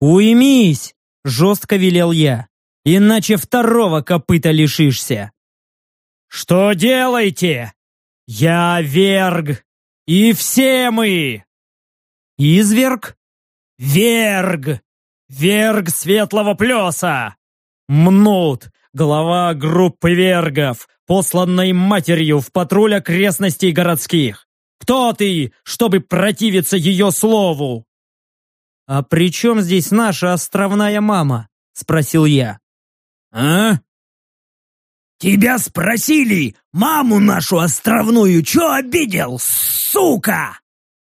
«Уймись!» — жестко велел я. «Иначе второго копыта лишишься!» «Что делаете?» «Я верг! И все мы!» «Изверг?» «Верг! Верг светлого плеса!» «Мнут! Глава группы вергов, посланной матерью в патруль окрестностей городских! Кто ты, чтобы противиться ее слову?» «А при чем здесь наша островная мама?» — спросил я. «А? «Тебя спросили, маму нашу островную, чё обидел, сука?»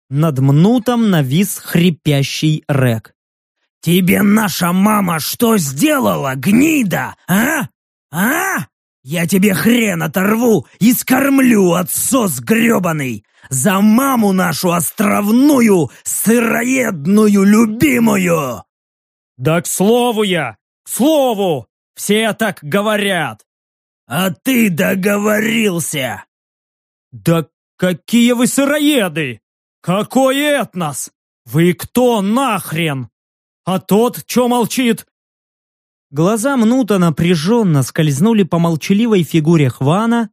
Над мнутом навис хрипящий Рек. «Тебе наша мама что сделала, гнида, а? А? Я тебе хрен оторву и скормлю, отсос гребаный, за маму нашу островную, сыроедную, любимую!» «Да к слову я! К слову! Все так говорят!» «А ты договорился!» «Да какие вы сыроеды! Какой этнос! Вы кто нахрен? А тот, чё молчит?» Глаза Мнута напряженно скользнули по молчаливой фигуре Хвана,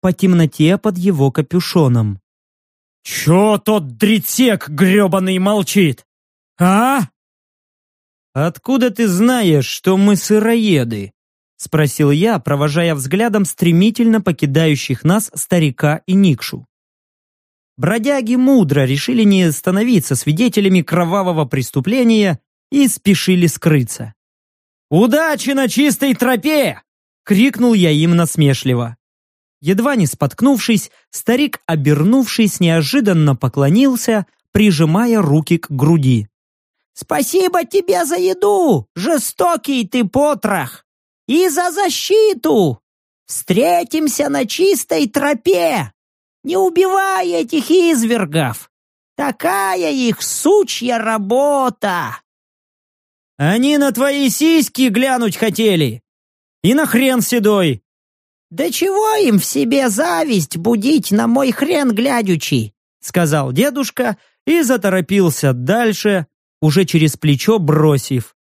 по темноте под его капюшоном. «Чё тот дритсек грёбаный молчит? А?» «Откуда ты знаешь, что мы сыроеды?» — спросил я, провожая взглядом стремительно покидающих нас старика и Никшу. Бродяги мудро решили не становиться свидетелями кровавого преступления и спешили скрыться. «Удачи на чистой тропе!» — крикнул я им насмешливо. Едва не споткнувшись, старик, обернувшись, неожиданно поклонился, прижимая руки к груди. «Спасибо тебе за еду, жестокий ты потрох!» и за защиту! Встретимся на чистой тропе! Не убивай этих извергов! Такая их сучья работа!» «Они на твои сиськи глянуть хотели! И на хрен седой!» «Да чего им в себе зависть будить на мой хрен глядючий?» сказал дедушка и заторопился дальше, уже через плечо бросив.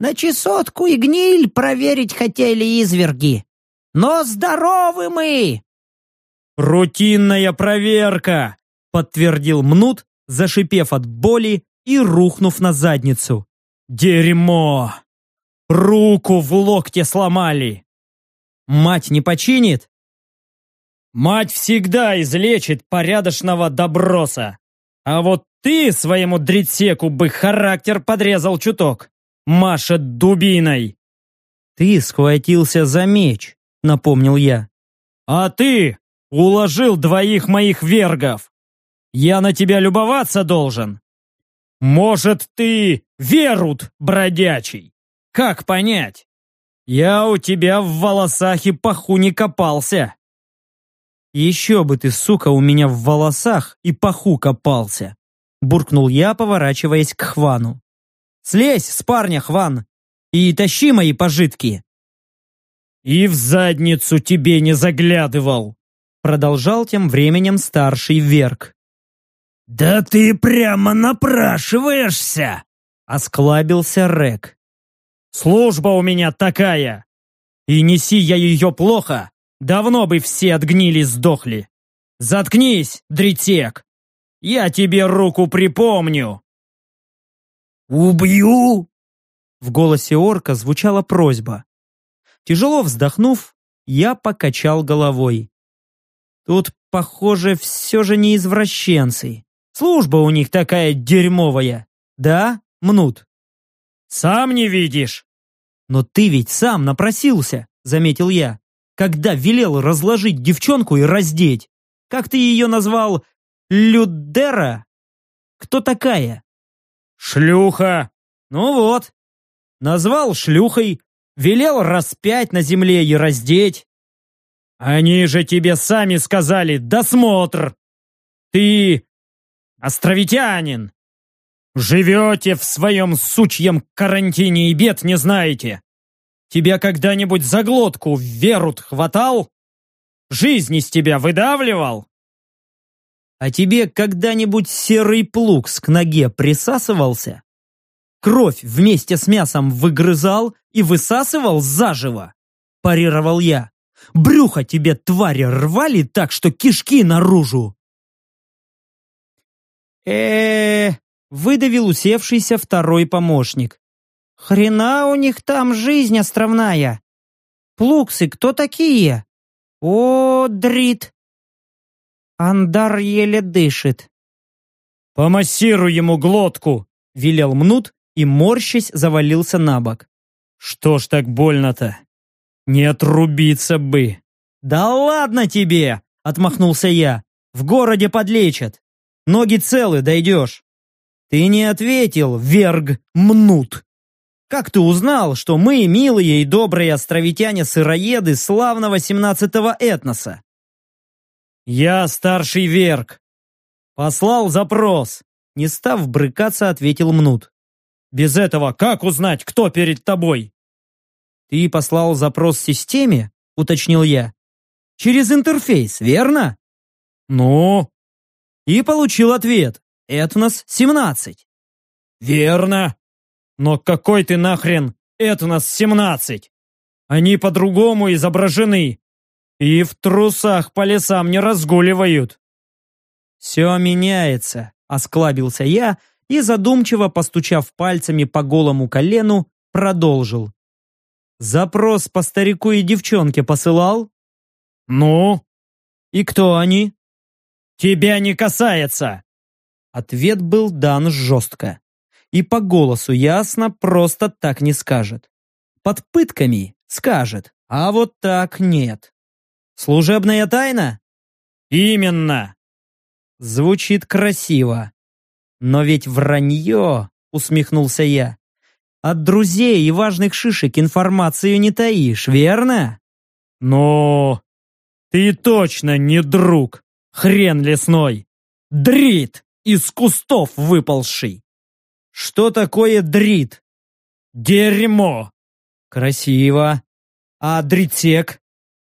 На чесотку и гниль проверить хотели изверги. Но здоровы мы!» «Рутинная проверка!» — подтвердил Мнут, зашипев от боли и рухнув на задницу. «Дерьмо! Руку в локте сломали! Мать не починит?» «Мать всегда излечит порядочного доброса! А вот ты своему дритсеку бы характер подрезал чуток!» машет дубиной!» «Ты схватился за меч», — напомнил я. «А ты уложил двоих моих вергов! Я на тебя любоваться должен! Может, ты верут бродячий? Как понять? Я у тебя в волосах и паху не копался!» «Еще бы ты, сука, у меня в волосах и паху копался!» буркнул я, поворачиваясь к Хвану. Слезь с парня, Хван, и тащи мои пожитки!» «И в задницу тебе не заглядывал!» Продолжал тем временем старший Верк. «Да ты прямо напрашиваешься!» Осклабился Рек. «Служба у меня такая! И неси я ее плохо, давно бы все отгнили сдохли! Заткнись, дритек! Я тебе руку припомню, «Убью!» В голосе орка звучала просьба. Тяжело вздохнув, я покачал головой. Тут, похоже, все же не извращенцы. Служба у них такая дерьмовая. Да, Мнут? «Сам не видишь!» «Но ты ведь сам напросился», — заметил я, «когда велел разложить девчонку и раздеть. Как ты ее назвал? Людера? Кто такая?» «Шлюха!» «Ну вот. Назвал шлюхой, велел распять на земле и раздеть. Они же тебе сами сказали досмотр. Ты островитянин. Живете в своем сучьем карантине и бед не знаете. Тебя когда-нибудь за глотку в верут хватал? Жизнь из тебя выдавливал? А тебе когда-нибудь серый плуг к ноге присасывался? Кровь вместе с мясом выгрызал и высасывал заживо? Парировал я. Брюхо тебе, твари, рвали так, что кишки наружу. Э выдавил усевшийся второй помощник. Хрена у них там жизнь островная. Плуксы кто такие? О, дрит. Андар еле дышит. «Помассируй ему глотку!» — велел Мнут и, морщась, завалился на бок. «Что ж так больно-то? Не отрубиться бы!» «Да ладно тебе!» — отмахнулся я. «В городе подлечат. Ноги целы, дойдешь». «Ты не ответил, Верг Мнут!» Как ты узнал, что мы милые и добрые островитяне-сыроеды славного семнадцатого этноса? Я старший Верг. Послал запрос. Не став брыкаться, ответил Мнут. Без этого как узнать, кто перед тобой? Ты послал запрос системе? Уточнил я. Через интерфейс, верно? Ну? И получил ответ. Этнос 17. Верно. Но какой ты нахрен Этнос-17? Они по-другому изображены. И в трусах по лесам не разгуливают. Все меняется, осклабился я и, задумчиво постучав пальцами по голому колену, продолжил. Запрос по старику и девчонке посылал? Ну? И кто они? Тебя не касается. Ответ был дан жестко и по голосу ясно просто так не скажет. Под пытками скажет, а вот так нет. Служебная тайна? Именно. Звучит красиво. Но ведь вранье, усмехнулся я. От друзей и важных шишек информацию не таишь, верно? Но ты точно не друг, хрен лесной. Дрит из кустов выползший. Что такое дрит? Дерьмо. Красиво. А дритсек?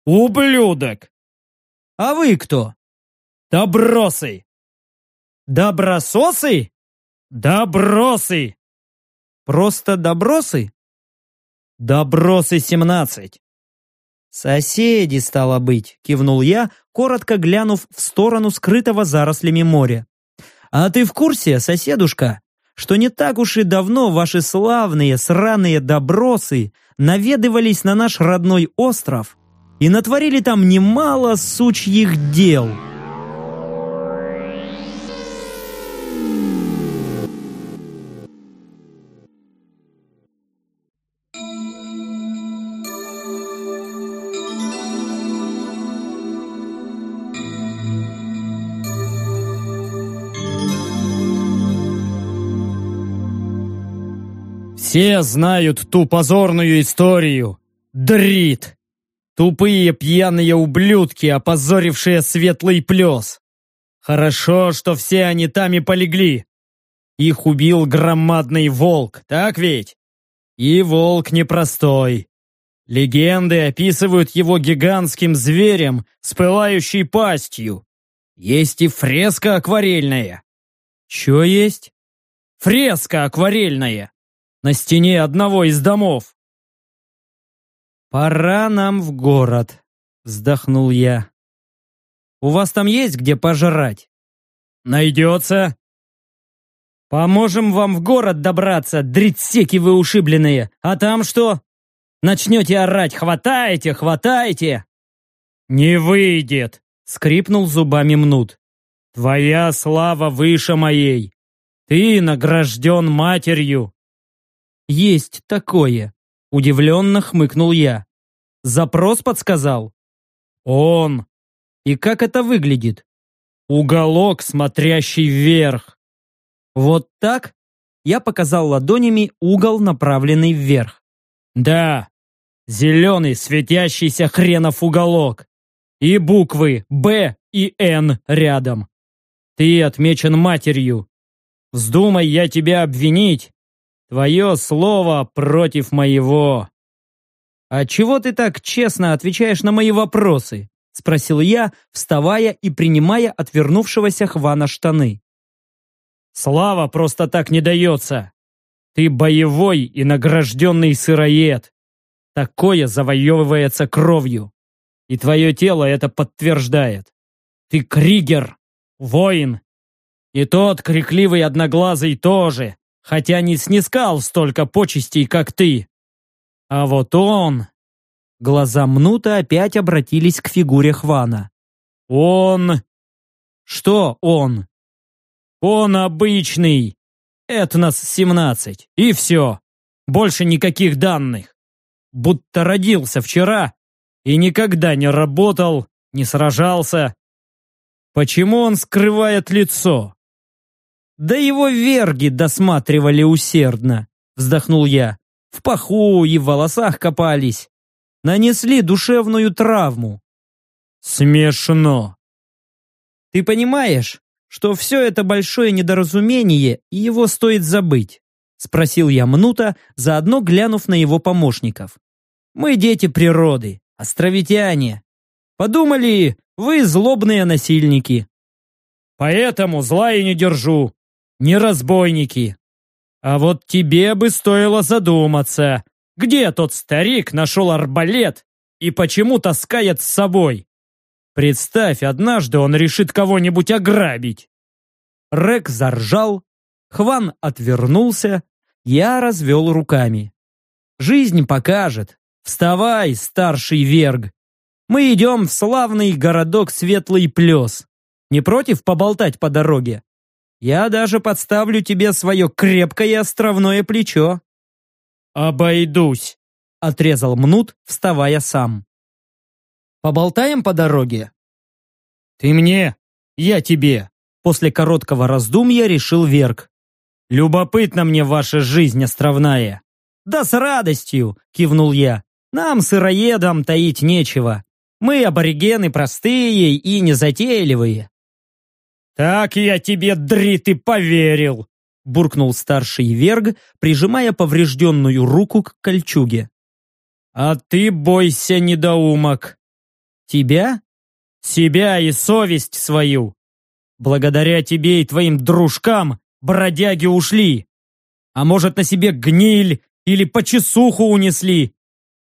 Ублюдок. А вы кто? Добросы. Добрососы? Добросы. Просто добросы? Добросы 17. Соседи, стало быть, кивнул я, коротко глянув в сторону скрытого зарослями моря. А ты в курсе, соседушка, что не так уж и давно ваши славные сраные добросы наведывались на наш родной остров и натворили там немало сучьих дел. Все знают ту позорную историю. Дрит. Тупые пьяные ублюдки, опозорившие светлый плес. Хорошо, что все они там и полегли. Их убил громадный волк, так ведь? И волк непростой. Легенды описывают его гигантским зверем с пылающей пастью. Есть и фреска акварельная. Чё есть? Фреска акварельная на стене одного из домов. «Пора нам в город», — вздохнул я. «У вас там есть где пожрать?» «Найдется». Поможем вам в город добраться, дритсеки вы ушибленные. А там что? Начнете орать «Хватайте, хватайте!» «Не выйдет!» — скрипнул зубами Мнут. «Твоя слава выше моей! Ты награжден матерью!» «Есть такое!» — удивленно хмыкнул я. «Запрос подсказал?» «Он!» «И как это выглядит?» «Уголок, смотрящий вверх!» «Вот так?» Я показал ладонями угол, направленный вверх. «Да, зеленый светящийся хренов уголок. И буквы «Б» и «Н» рядом. Ты отмечен матерью. Вздумай я тебя обвинить. Твое слово против моего. «А чего ты так честно отвечаешь на мои вопросы?» — спросил я, вставая и принимая отвернувшегося Хвана штаны. «Слава просто так не дается. Ты боевой и награжденный сыроед. Такое завоевывается кровью. И твое тело это подтверждает. Ты кригер, воин. И тот крикливый одноглазый тоже, хотя не снискал столько почестей, как ты. А вот он... Глаза Мнута опять обратились к фигуре Хвана. Он... Что он? Он обычный. Этнос-17. И все. Больше никаких данных будто родился вчера и никогда не работал, не сражался. Почему он скрывает лицо? Да его верги досматривали усердно, вздохнул я. В паху и в волосах копались. Нанесли душевную травму. Смешно. Ты понимаешь, что все это большое недоразумение, и его стоит забыть? Спросил я Мнута, заодно глянув на его помощников. Мы дети природы, островитяне. Подумали, вы злобные насильники. Поэтому зла и не держу. Не разбойники. А вот тебе бы стоило задуматься, где тот старик нашел арбалет и почему таскает с собой. Представь, однажды он решит кого-нибудь ограбить. Рек заржал, Хван отвернулся, я развел руками. Жизнь покажет, «Вставай, старший верг! Мы идем в славный городок Светлый Плес. Не против поболтать по дороге? Я даже подставлю тебе свое крепкое островное плечо». «Обойдусь», — отрезал Мнут, вставая сам. «Поболтаем по дороге?» «Ты мне, я тебе», — после короткого раздумья решил Верг. «Любопытна мне ваша жизнь островная». «Да с радостью!» — кивнул я. Нам, сыроедам, таить нечего. Мы аборигены простые и незатейливые». «Так я тебе, дрит, и поверил!» буркнул старший Верг, прижимая поврежденную руку к кольчуге. «А ты бойся, недоумок!» «Тебя?» «Себя и совесть свою! Благодаря тебе и твоим дружкам бродяги ушли! А может, на себе гниль или почесуху унесли,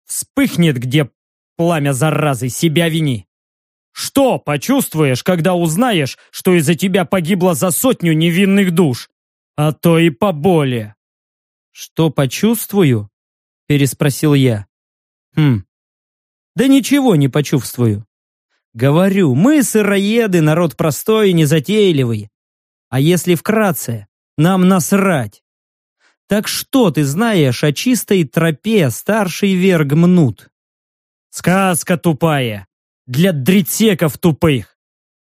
Вспыхнет где пламя заразы, себя вини. Что почувствуешь, когда узнаешь, что из-за тебя погибло за сотню невинных душ? А то и поболее. Что почувствую? Переспросил я. Хм. Да ничего не почувствую. Говорю, мы сыроеды, народ простой и незатейливый. А если вкратце, нам насрать. Так что ты знаешь о чистой тропе, старший вергмнут? Сказка тупая, для дритсеков тупых.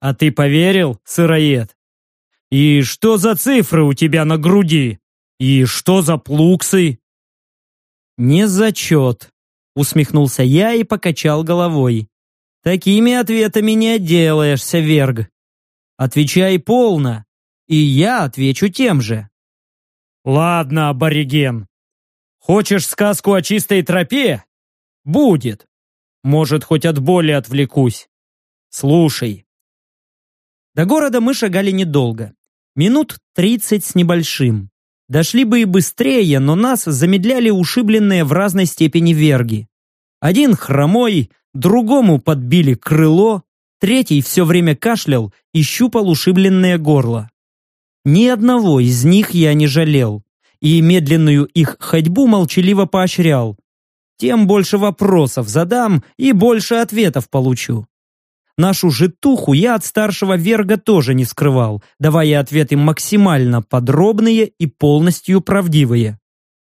А ты поверил, сыроед? И что за цифры у тебя на груди? И что за плуксы? Не зачет, усмехнулся я и покачал головой. Такими ответами не отделаешься, Верг. Отвечай полно, и я отвечу тем же. Ладно, абориген. Хочешь сказку о чистой тропе? Будет. Может, хоть от боли отвлекусь. Слушай. До города мы шагали недолго. Минут тридцать с небольшим. Дошли бы и быстрее, но нас замедляли ушибленные в разной степени верги. Один хромой, другому подбили крыло, третий все время кашлял и щупал ушибленное горло. Ни одного из них я не жалел, и медленную их ходьбу молчаливо поощрял. Тем больше вопросов задам и больше ответов получу. Нашу житуху я от старшего Верга тоже не скрывал, давая ответы максимально подробные и полностью правдивые.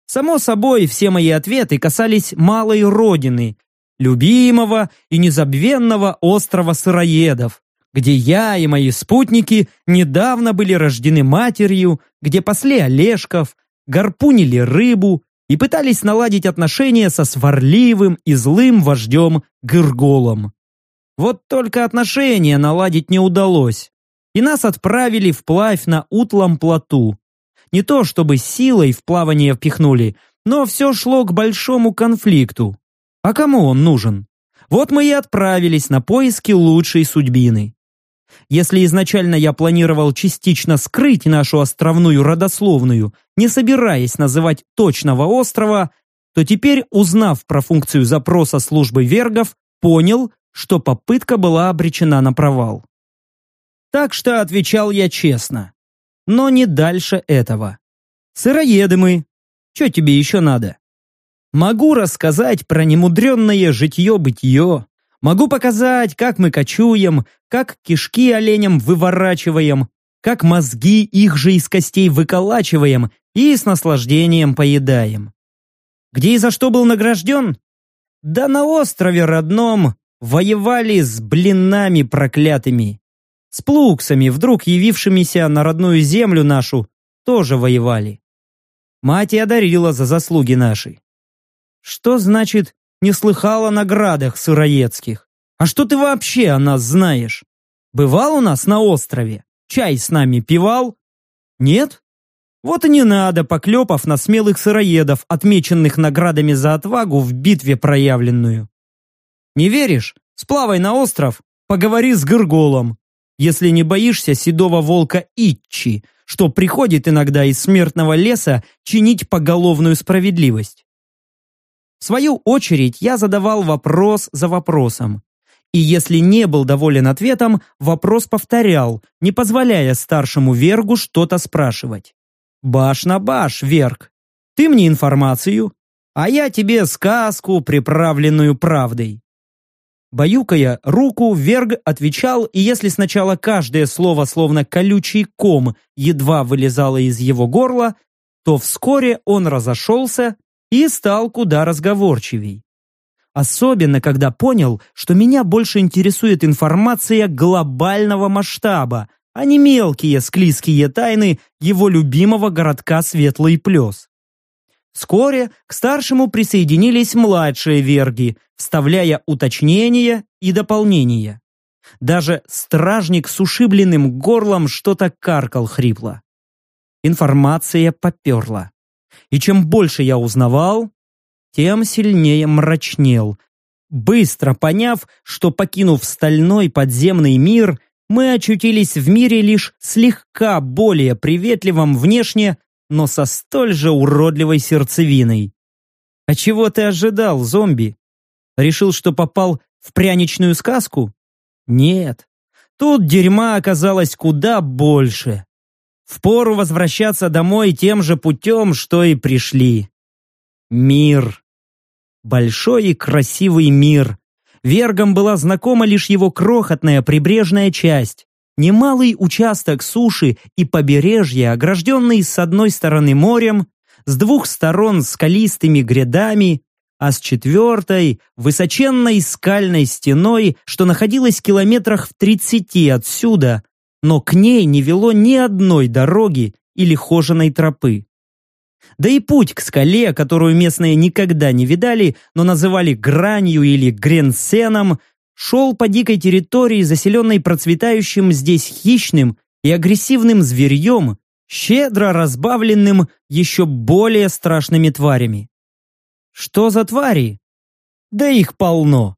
Само собой, все мои ответы касались малой родины, любимого и незабвенного острова Сыроедов, где я и мои спутники недавно были рождены матерью, где пасли олешков, гарпунили рыбу и пытались наладить отношения со сварливым и злым вождем Гырголом. Вот только отношения наладить не удалось, и нас отправили вплавь на утлом плоту. Не то чтобы силой в плавание впихнули, но все шло к большому конфликту. А кому он нужен? Вот мы и отправились на поиски лучшей судьбины. Если изначально я планировал частично скрыть нашу островную родословную, не собираясь называть точного острова, то теперь, узнав про функцию запроса службы вергов, понял, что попытка была обречена на провал. Так что отвечал я честно. Но не дальше этого. Сыроеды мы. Что тебе еще надо? Могу рассказать про немудренное житье-бытие. Могу показать, как мы кочуем, как кишки оленям выворачиваем, как мозги их же из костей выколачиваем и с наслаждением поедаем. Где и за что был награжден? Да на острове родном воевали с блинами проклятыми. С плуксами, вдруг явившимися на родную землю нашу, тоже воевали. Мать и одарила за заслуги наши. Что значит «не слыхала о наградах сыроедских»? А что ты вообще о нас знаешь? Бывал у нас на острове? Чай с нами пивал? Нет? Вот и не надо поклепов на смелых сыроедов, отмеченных наградами за отвагу в битве проявленную. Не веришь? Сплавай на остров, поговори с Гырголом. Если не боишься седого волка Итчи, что приходит иногда из смертного леса чинить поголовную справедливость. В свою очередь я задавал вопрос за вопросом. И если не был доволен ответом, вопрос повторял, не позволяя старшему Вергу что-то спрашивать. «Баш на баш, Верг. Ты мне информацию, а я тебе сказку, приправленную правдой. Баюкая руку, Верг отвечал, и если сначала каждое слово, словно колючий ком, едва вылезало из его горла, то вскоре он разошелся и стал куда разговорчивей. Особенно, когда понял, что меня больше интересует информация глобального масштаба, а не мелкие склизкие тайны его любимого городка Светлый Плес. Вскоре к старшему присоединились младшие верги, вставляя уточнения и дополнения. Даже стражник с ушибленным горлом что-то каркал хрипло. Информация поперла. И чем больше я узнавал, тем сильнее мрачнел, быстро поняв, что, покинув стальной подземный мир, мы очутились в мире лишь слегка более приветливом внешне, но со столь же уродливой сердцевиной. А чего ты ожидал, зомби? Решил, что попал в пряничную сказку? Нет. Тут дерьма оказалось куда больше. Впору возвращаться домой тем же путем, что и пришли. Мир. Большой и красивый мир. Вергам была знакома лишь его крохотная прибрежная часть немалый участок суши и побережья, огражденный с одной стороны морем, с двух сторон скалистыми грядами, а с четвертой – высоченной скальной стеной, что находилась километрах в тридцати отсюда, но к ней не вело ни одной дороги или хоженой тропы. Да и путь к скале, которую местные никогда не видали, но называли гранью или гренсеном, шел по дикой территории, заселенной процветающим здесь хищным и агрессивным зверьем, щедро разбавленным еще более страшными тварями. Что за твари? Да их полно.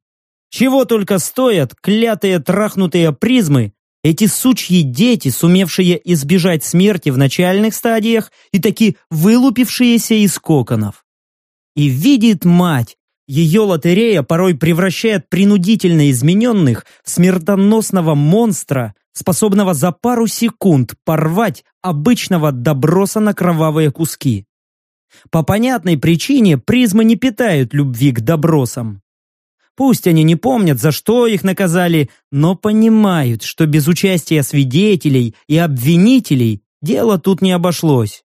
Чего только стоят клятые трахнутые призмы, эти сучьи дети, сумевшие избежать смерти в начальных стадиях и таки вылупившиеся из коконов. И видит мать, ее лотерея порой превращает принудительно измененных в смертоносного монстра способного за пару секунд порвать обычного доброса на кровавые куски. По понятной причине призмы не питают любви к добросам. Пусть они не помнят, за что их наказали, но понимают, что без участия свидетелей и обвинителей дело тут не обошлось.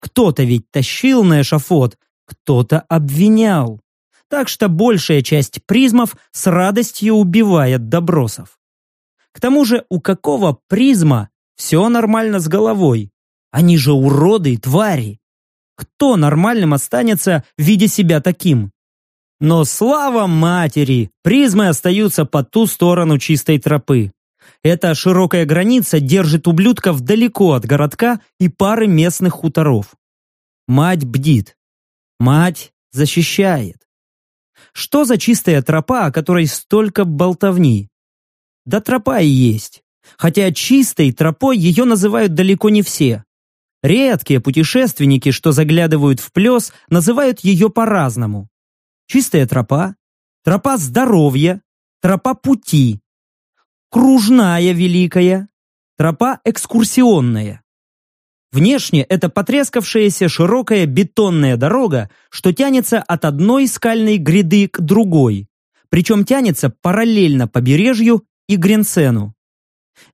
Кто-то ведь тащил на эшафот, кто-то обвинял. Так что большая часть призмов с радостью убивает добросов. К тому же у какого призма все нормально с головой? Они же уроды и твари. Кто нормальным останется, видя себя таким? Но слава матери, призмы остаются по ту сторону чистой тропы. Эта широкая граница держит ублюдков далеко от городка и пары местных хуторов. Мать бдит. Мать защищает. Что за чистая тропа, о которой столько болтовни? Да тропа и есть. Хотя чистой тропой ее называют далеко не все. Редкие путешественники, что заглядывают в плес, называют ее по-разному. Чистая тропа, тропа здоровья, тропа пути, кружная великая, тропа экскурсионная. Внешне это потрескавшаяся широкая бетонная дорога, что тянется от одной скальной гряды к другой, причем тянется параллельно побережью и Гренцену.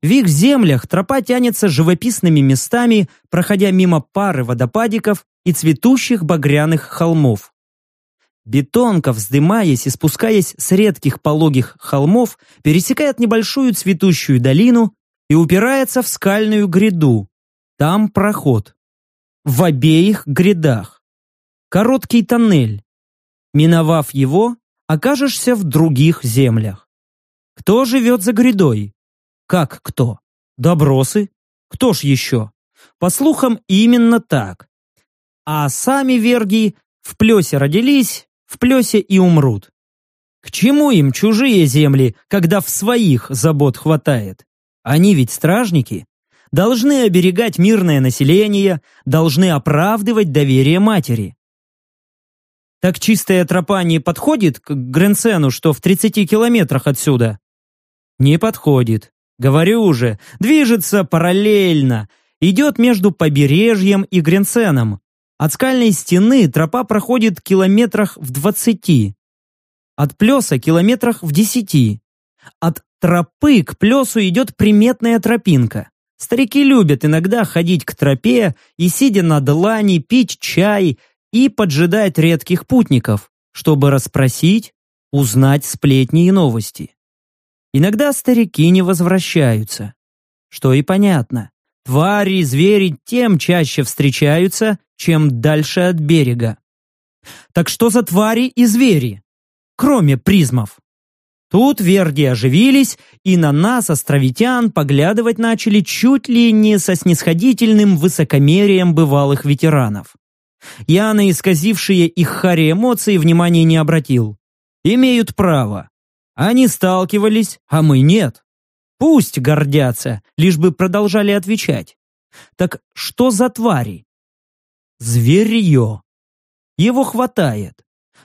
В их землях тропа тянется живописными местами, проходя мимо пары водопадиков и цветущих багряных холмов. Бетонка, вздымаясь и спускаясь с редких пологих холмов, пересекает небольшую цветущую долину и упирается в скальную гряду. Там проход. В обеих грядах. Короткий тоннель. Миновав его, окажешься в других землях. Кто живет за грядой? Как кто? Добросы? Кто ж еще? По слухам, именно так. А сами верги в плесе родились, в плесе и умрут. К чему им чужие земли, когда в своих забот хватает? Они ведь стражники. Должны оберегать мирное население, должны оправдывать доверие матери. Так чистая тропа не подходит к Гренсену, что в 30 километрах отсюда? Не подходит. Говорю уже, движется параллельно, идет между побережьем и Гренсеном, от скальной стены тропа проходит километрах в двадцати. От плеса километрах в десяти. От тропы к плесу идет приметная тропинка. Старики любят иногда ходить к тропе и, сидя на длани, пить чай и поджидать редких путников, чтобы расспросить, узнать сплетни и новости. Иногда старики не возвращаются. Что и понятно. Твари и звери тем чаще встречаются, чем дальше от берега. Так что за твари и звери? Кроме призмов. Тут верди оживились, и на нас, островитян, поглядывать начали чуть ли не со снисходительным высокомерием бывалых ветеранов. Я на исказившие их хари эмоции внимания не обратил. Имеют право. Они сталкивались, а мы нет. Пусть гордятся, лишь бы продолжали отвечать. Так что за твари? Зверье. Его хватает.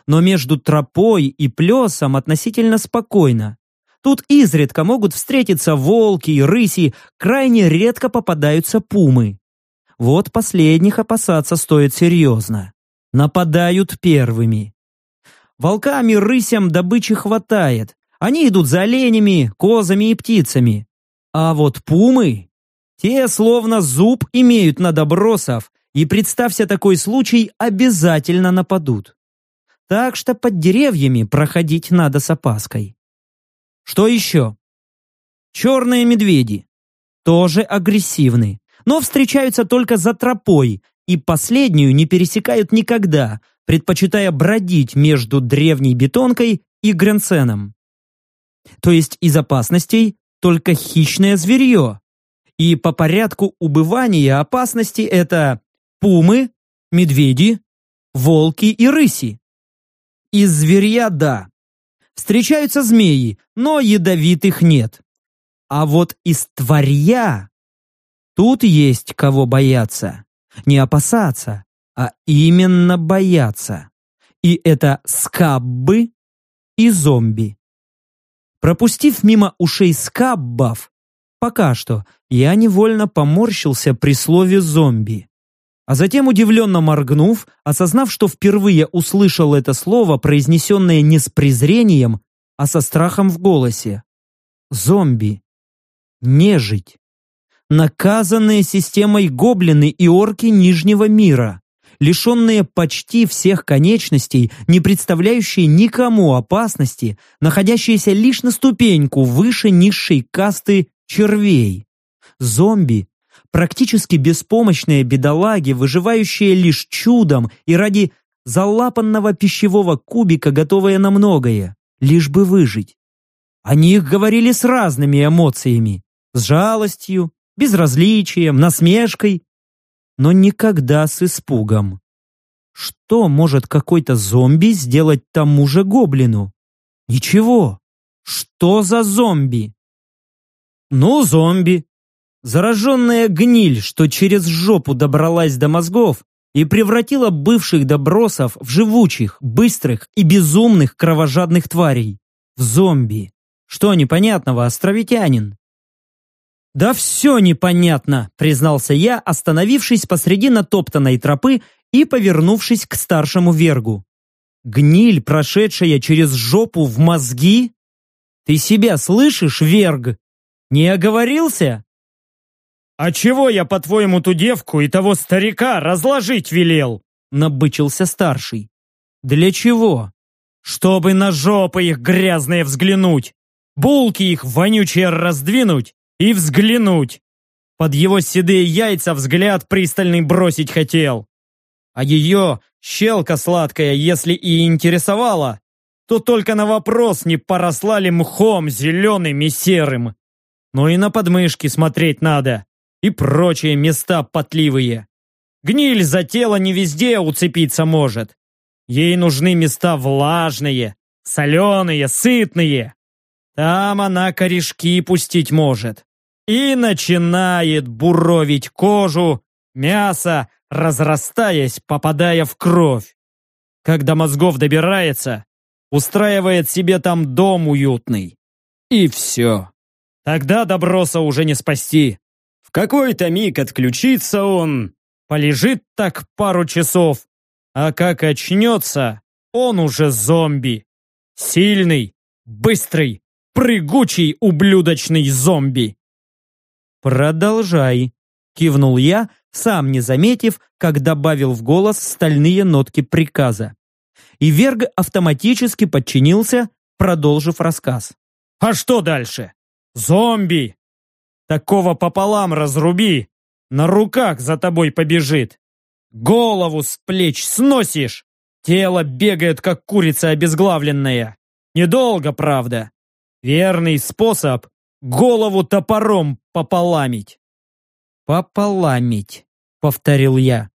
Но между тропой и плесом относительно спокойно. Тут изредка могут встретиться волки и рыси, крайне редко попадаются пумы. Вот последних опасаться стоит серьезно. Нападают первыми. Волкам и рысям добычи хватает. Они идут за оленями, козами и птицами. А вот пумы, те словно зуб имеют на добросов и представься такой случай, обязательно нападут. Так что под деревьями проходить надо с опаской. Что еще? Черные медведи. Тоже агрессивны, но встречаются только за тропой и последнюю не пересекают никогда, предпочитая бродить между древней бетонкой и Гренценом. То есть из опасностей только хищное зверье. И по порядку убывания опасности это пумы, медведи, волки и рыси. Из зверья – да. Встречаются змеи, но ядовитых нет. А вот из тварья тут есть кого бояться. Не опасаться, а именно бояться. И это скаббы и зомби. Пропустив мимо ушей скаббов, Пока что я невольно поморщился при слове «зомби». А затем, удивленно моргнув, осознав, что впервые услышал это слово, произнесенное не с презрением, а со страхом в голосе. Зомби. Нежить. Наказанные системой гоблины и орки Нижнего мира. Лишенные почти всех конечностей, не представляющие никому опасности, находящиеся лишь на ступеньку выше низшей касты червей. Зомби, практически беспомощные бедолаги, выживающие лишь чудом и ради залапанного пищевого кубика, готовые на многое, лишь бы выжить. О них говорили с разными эмоциями, с жалостью, безразличием, насмешкой, но никогда с испугом. Что может какой-то зомби сделать тому же гоблину? Ничего. Что за зомби? Ну, зомби. Зараженная гниль, что через жопу добралась до мозгов и превратила бывших добросов в живучих, быстрых и безумных кровожадных тварей. В зомби. Что непонятного, островитянин? «Да все непонятно», — признался я, остановившись посреди натоптанной тропы и повернувшись к старшему вергу. «Гниль, прошедшая через жопу в мозги? Ты себя слышишь, верг? Не оговорился?» «А чего я, по-твоему, ту девку и того старика разложить велел?» Набычился старший. «Для чего?» «Чтобы на жопы их грязные взглянуть, булки их вонючие раздвинуть и взглянуть. Под его седые яйца взгляд пристальный бросить хотел. А ее щелка сладкая, если и интересовала, то только на вопрос, не поросла ли мхом зеленым и серым. Но и на подмышки смотреть надо, и прочие места потливые. Гниль за тело не везде уцепиться может. Ей нужны места влажные, соленые, сытные. Там она корешки пустить может и начинает буровить кожу, мясо, разрастаясь, попадая в кровь. Когда мозгов добирается, устраивает себе там дом уютный. И все. Тогда доброса уже не спасти. В какой-то миг отключится он, полежит так пару часов, а как очнется, он уже зомби. Сильный, быстрый, прыгучий ублюдочный зомби. «Продолжай», — кивнул я, сам не заметив, как добавил в голос стальные нотки приказа. И Верг автоматически подчинился, продолжив рассказ. «А что дальше? Зомби! Такого пополам разруби, на руках за тобой побежит. Голову с плеч сносишь, тело бегает, как курица обезглавленная. Недолго, правда. Верный способ голову топором пополамить. «Пополамить», — повторил я.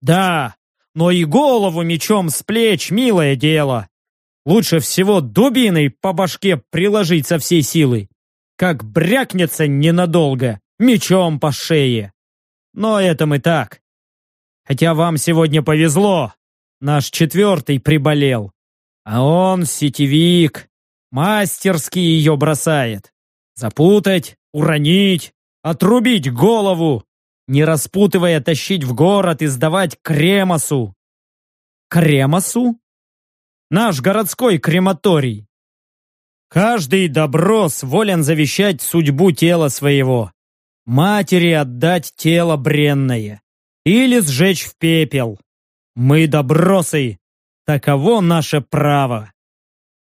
«Да, но и голову мечом с плеч, милое дело. Лучше всего дубиной по башке приложить со всей силы. Как брякнется ненадолго, мечом по шее. Но это мы так. Хотя вам сегодня повезло, наш четвертый приболел. А он сетевик, мастерски ее бросает. Запутать, уронить, отрубить голову, не распутывая тащить в город и сдавать кремосу. Кремосу? Наш городской крематорий. Каждый доброс волен завещать судьбу тела своего. Матери отдать тело бренное. Или сжечь в пепел. Мы добросы. Таково наше право.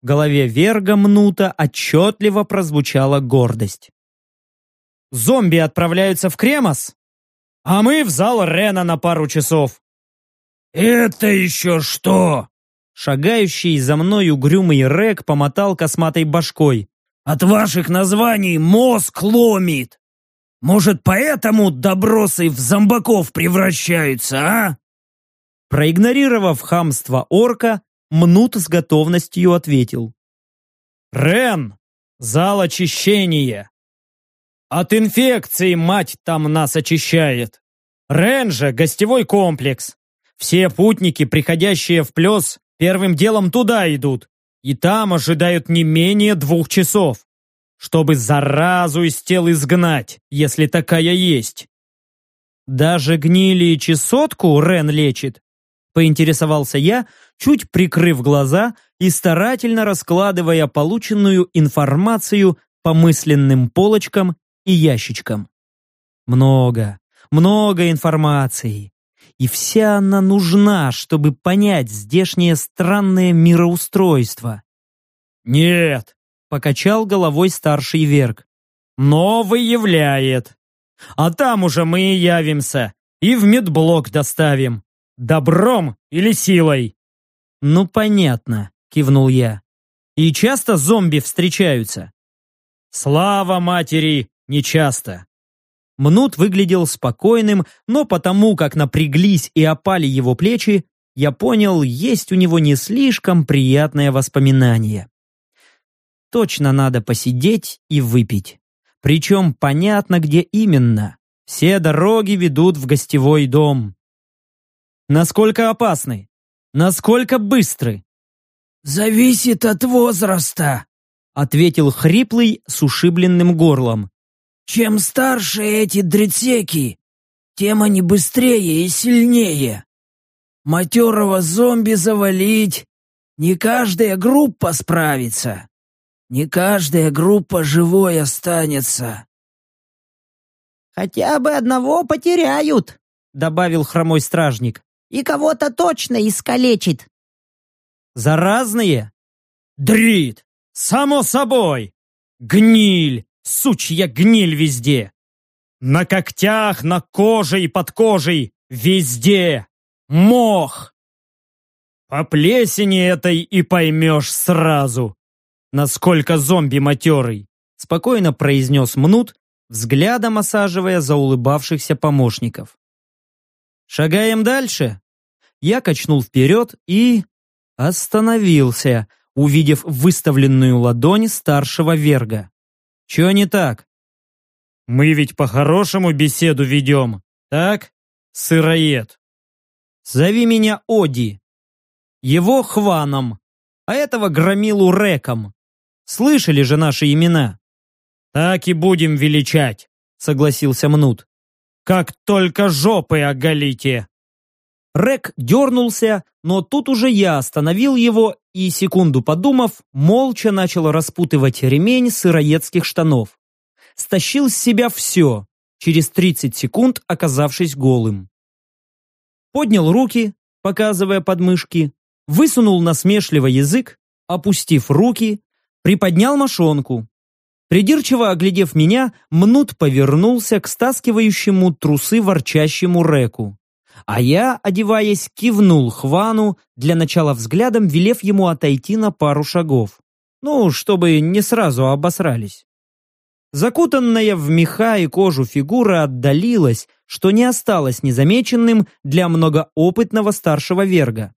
В голове Верга Мнута отчетливо прозвучала гордость. «Зомби отправляются в Кремос, а мы в зал Рена на пару часов». «Это еще что?» Шагающий за мной угрюмый Рек помотал косматой башкой. «От ваших названий мозг ломит! Может, поэтому добросы в зомбаков превращаются, а?» Проигнорировав хамство орка, Мнут с готовностью ответил. «Рен! Зал очищения! От инфекции мать там нас очищает! Рен же гостевой комплекс! Все путники, приходящие в Плес, первым делом туда идут, и там ожидают не менее двух часов. чтобы заразу из тел изгнать, если такая есть. Даже гнили и чесотку Рен лечит? Поинтересовался я, чуть прикрыв глаза и старательно раскладывая полученную информацию по мысленным полочкам и ящичкам. Много, много информации. И вся она нужна, чтобы понять здешнее странное мироустройство. «Нет», — покачал головой старший Верг. «Но выявляет. А там уже мы и явимся, и в медблок доставим. Добром или силой?» «Ну, понятно», — кивнул я. «И часто зомби встречаются?» «Слава матери, нечасто. Мнут выглядел спокойным, но потому, как напряглись и опали его плечи, я понял, есть у него не слишком приятное воспоминание. Точно надо посидеть и выпить. Причем понятно, где именно. Все дороги ведут в гостевой дом. Насколько опасны? Насколько быстры? «Зависит от возраста», — ответил хриплый с ушибленным горлом. Чем старше эти дрецеки, тем они быстрее и сильнее. Матерого зомби завалить не каждая группа справится. Не каждая группа живой останется. «Хотя бы одного потеряют», — добавил хромой стражник. «И кого-то точно искалечит». «Заразные?» «Дрит! Само собой! Гниль! Сучья гниль везде! На когтях, на коже и под кожей, везде! Мох! По плесени этой и поймешь сразу, насколько зомби матерый, спокойно произнес Мнут, взглядом осаживая заулыбавшихся помощников. Шагаем дальше. Я качнул вперед и... остановился, увидев выставленную ладонь старшего верга. Чего не так? Мы ведь по-хорошему беседу ведем, так? Сыроед. Зови меня Оди. Его Хваном, а этого громилу Реком. Слышали же наши имена? Так и будем величать, согласился Мнут. Как только жопы оголите. Рек дернулся, но тут уже я остановил его и, секунду подумав, молча начал распутывать ремень сыроедских штанов. Стащил с себя все, через 30 секунд оказавшись голым. Поднял руки, показывая подмышки, высунул насмешливо язык, опустив руки, приподнял мошонку. Придирчиво оглядев меня, Мнут повернулся к стаскивающему трусы ворчащему Реку. А я, одеваясь, кивнул Хвану, для начала взглядом велев ему отойти на пару шагов. Ну, чтобы не сразу обосрались. Закутанная в меха и кожу фигура отдалилась, что не осталось незамеченным для многоопытного старшего верга.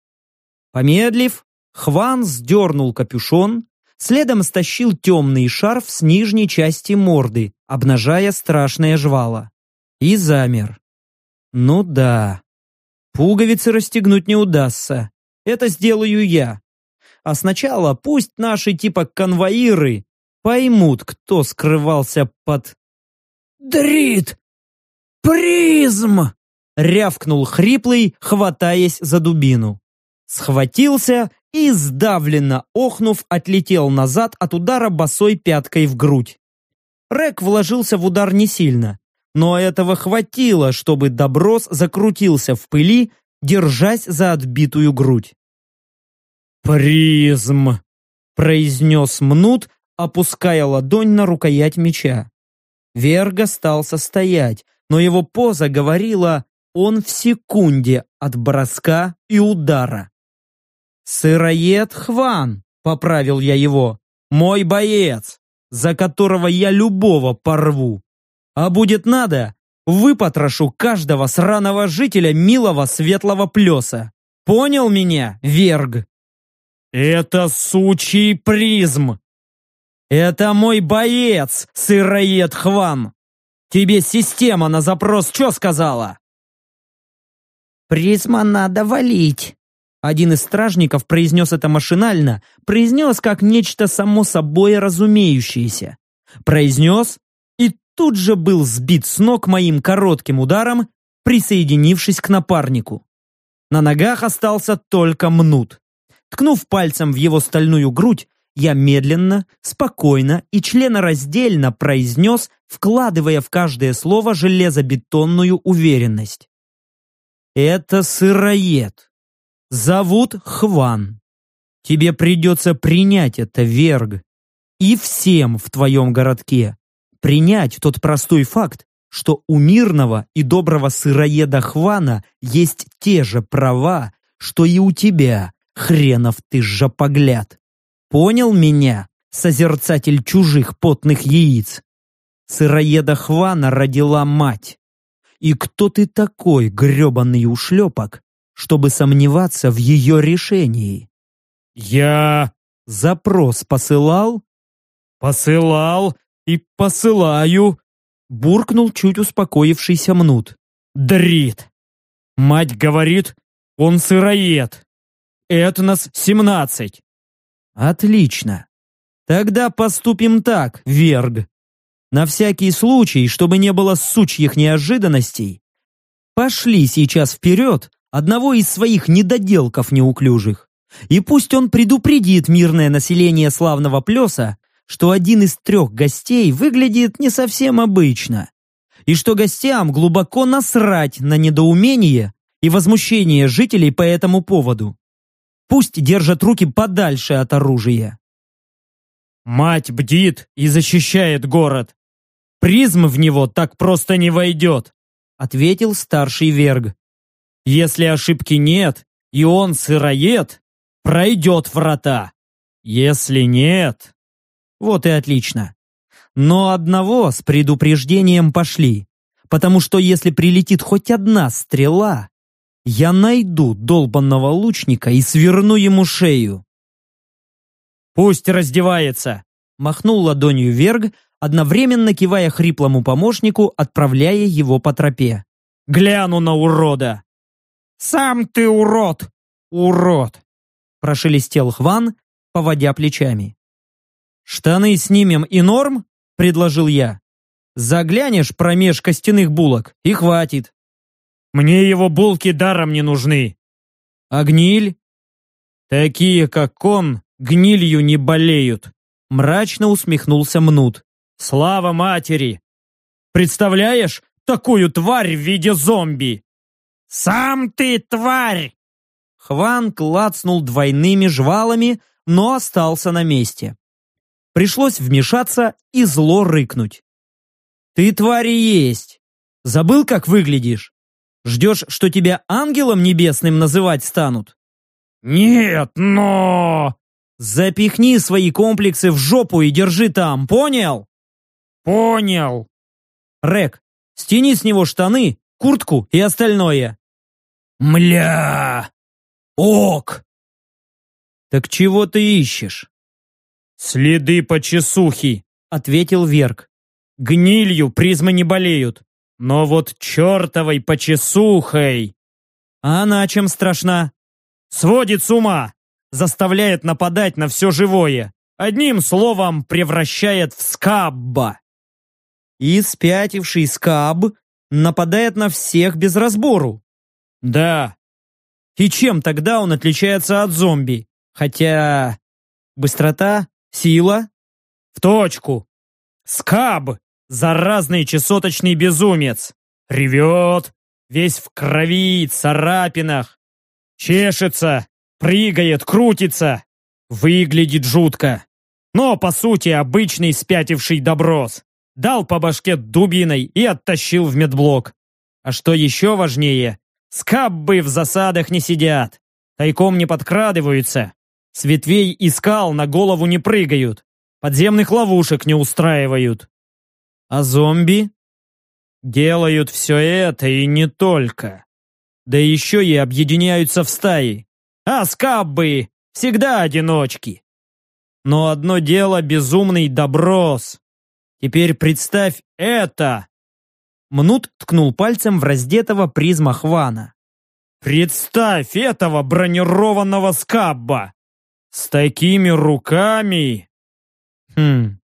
Помедлив, Хван сдернул капюшон, следом стащил темный шарф с нижней части морды, обнажая страшное жвало. И замер. Ну да, Пуговицы расстегнуть не удастся. Это сделаю я. А сначала пусть наши типа конвоиры поймут, кто скрывался под... «Дрит! Призм!» — рявкнул хриплый, хватаясь за дубину. Схватился и, сдавленно охнув, отлетел назад от удара босой пяткой в грудь. Рек вложился в удар не сильно, но этого хватило, чтобы Доброс закрутился в пыли, держась за отбитую грудь. «Призм!» — произнес Мнут, опуская ладонь на рукоять меча. Верга стал состоять, но его поза говорила «он в секунде от броска и удара». «Сыроед Хван», — поправил я его, — «мой боец, за которого я любого порву». А будет надо, выпотрошу каждого сраного жителя милого светлого плеса. Понял меня, Верг? Это сучий призм. Это мой боец, сыроед Хван. Тебе система на запрос что сказала? Призма надо валить. Один из стражников произнес это машинально, произнес как нечто само собой разумеющееся. произнес тут же был сбит с ног моим коротким ударом, присоединившись к напарнику. На ногах остался только мнут. Ткнув пальцем в его стальную грудь, я медленно, спокойно и членораздельно произнес, вкладывая в каждое слово железобетонную уверенность. «Это сыроед. Зовут Хван. Тебе придется принять это, Верг. И всем в твоем городке. Принять тот простой факт, что у мирного и доброго сыроеда Хвана есть те же права, что и у тебя, хренов ты жопогляд. Понял меня, созерцатель чужих потных яиц? Сыроеда Хвана родила мать. И кто ты такой, гребаный ушлепок, чтобы сомневаться в ее решении? Я запрос посылал? Посылал и посылаю, буркнул чуть успокоившийся Мнут. Дрит. Мать говорит, он сыроед. Этнос семнадцать. Отлично. Тогда поступим так, Верг. На всякий случай, чтобы не было сучьих неожиданностей, пошли сейчас вперед одного из своих недоделков неуклюжих. И пусть он предупредит мирное население славного плеса, что один из трех гостей выглядит не совсем обычно, и что гостям глубоко насрать на недоумение и возмущение жителей по этому поводу. Пусть держат руки подальше от оружия. Мать бдит и защищает город. Призм в него так просто не войдет, ответил старший Верг. Если ошибки нет, и он сыроед, пройдет врата. Если нет... Вот и отлично. Но одного с предупреждением пошли, потому что если прилетит хоть одна стрела, я найду долбанного лучника и сверну ему шею. «Пусть раздевается!» Махнул ладонью Верг, одновременно кивая хриплому помощнику, отправляя его по тропе. «Гляну на урода!» «Сам ты урод! Урод!» Прошелестел Хван, поводя плечами. «Штаны снимем и норм?» — предложил я. «Заглянешь промеж костяных булок, и хватит». Мне его булки даром не нужны. А гниль? Такие, как он, гнилью не болеют. Мрачно усмехнулся Мнут. Слава матери! Представляешь, такую тварь в виде зомби? Сам ты тварь! Хван клацнул двойными жвалами, но остался на месте. Пришлось вмешаться и зло рыкнуть. «Ты тварь есть! Забыл, как выглядишь? Ждешь, что тебя ангелом небесным называть станут? Нет, но... Запихни свои комплексы в жопу и держи там, понял? Понял. Рек, стяни с него штаны, куртку и остальное. Мля! Ок! Так чего ты ищешь? Следы по чесухи, ответил Верк. Гнилью призмы не болеют. Но вот чертовой почесухой! А она чем страшна? Сводит с ума! Заставляет нападать на все живое. Одним словом, превращает в скабба. И спятивший скаб нападает на всех без разбору. Да. И чем тогда он отличается от зомби? Хотя... Быстрота? Сила? В точку. Скаб Заразный чесоточный безумец. Ревет, весь в крови, царапинах. Чешется, прыгает, крутится. Выглядит жутко. Но, по сути, обычный спятивший доброс. Дал по башке дубиной и оттащил в медблок. А что еще важнее, скаббы в засадах не сидят. Тайком не подкрадываются. С ветвей и скал на голову не прыгают. Подземных ловушек не устраивают. А зомби? Делают все это и не только. Да еще и объединяются в стаи. А скаббы всегда одиночки. Но одно дело безумный доброс. Теперь представь это. Мнут ткнул пальцем в раздетого призма Хвана. Представь этого бронированного скабба! С такими руками! Хм,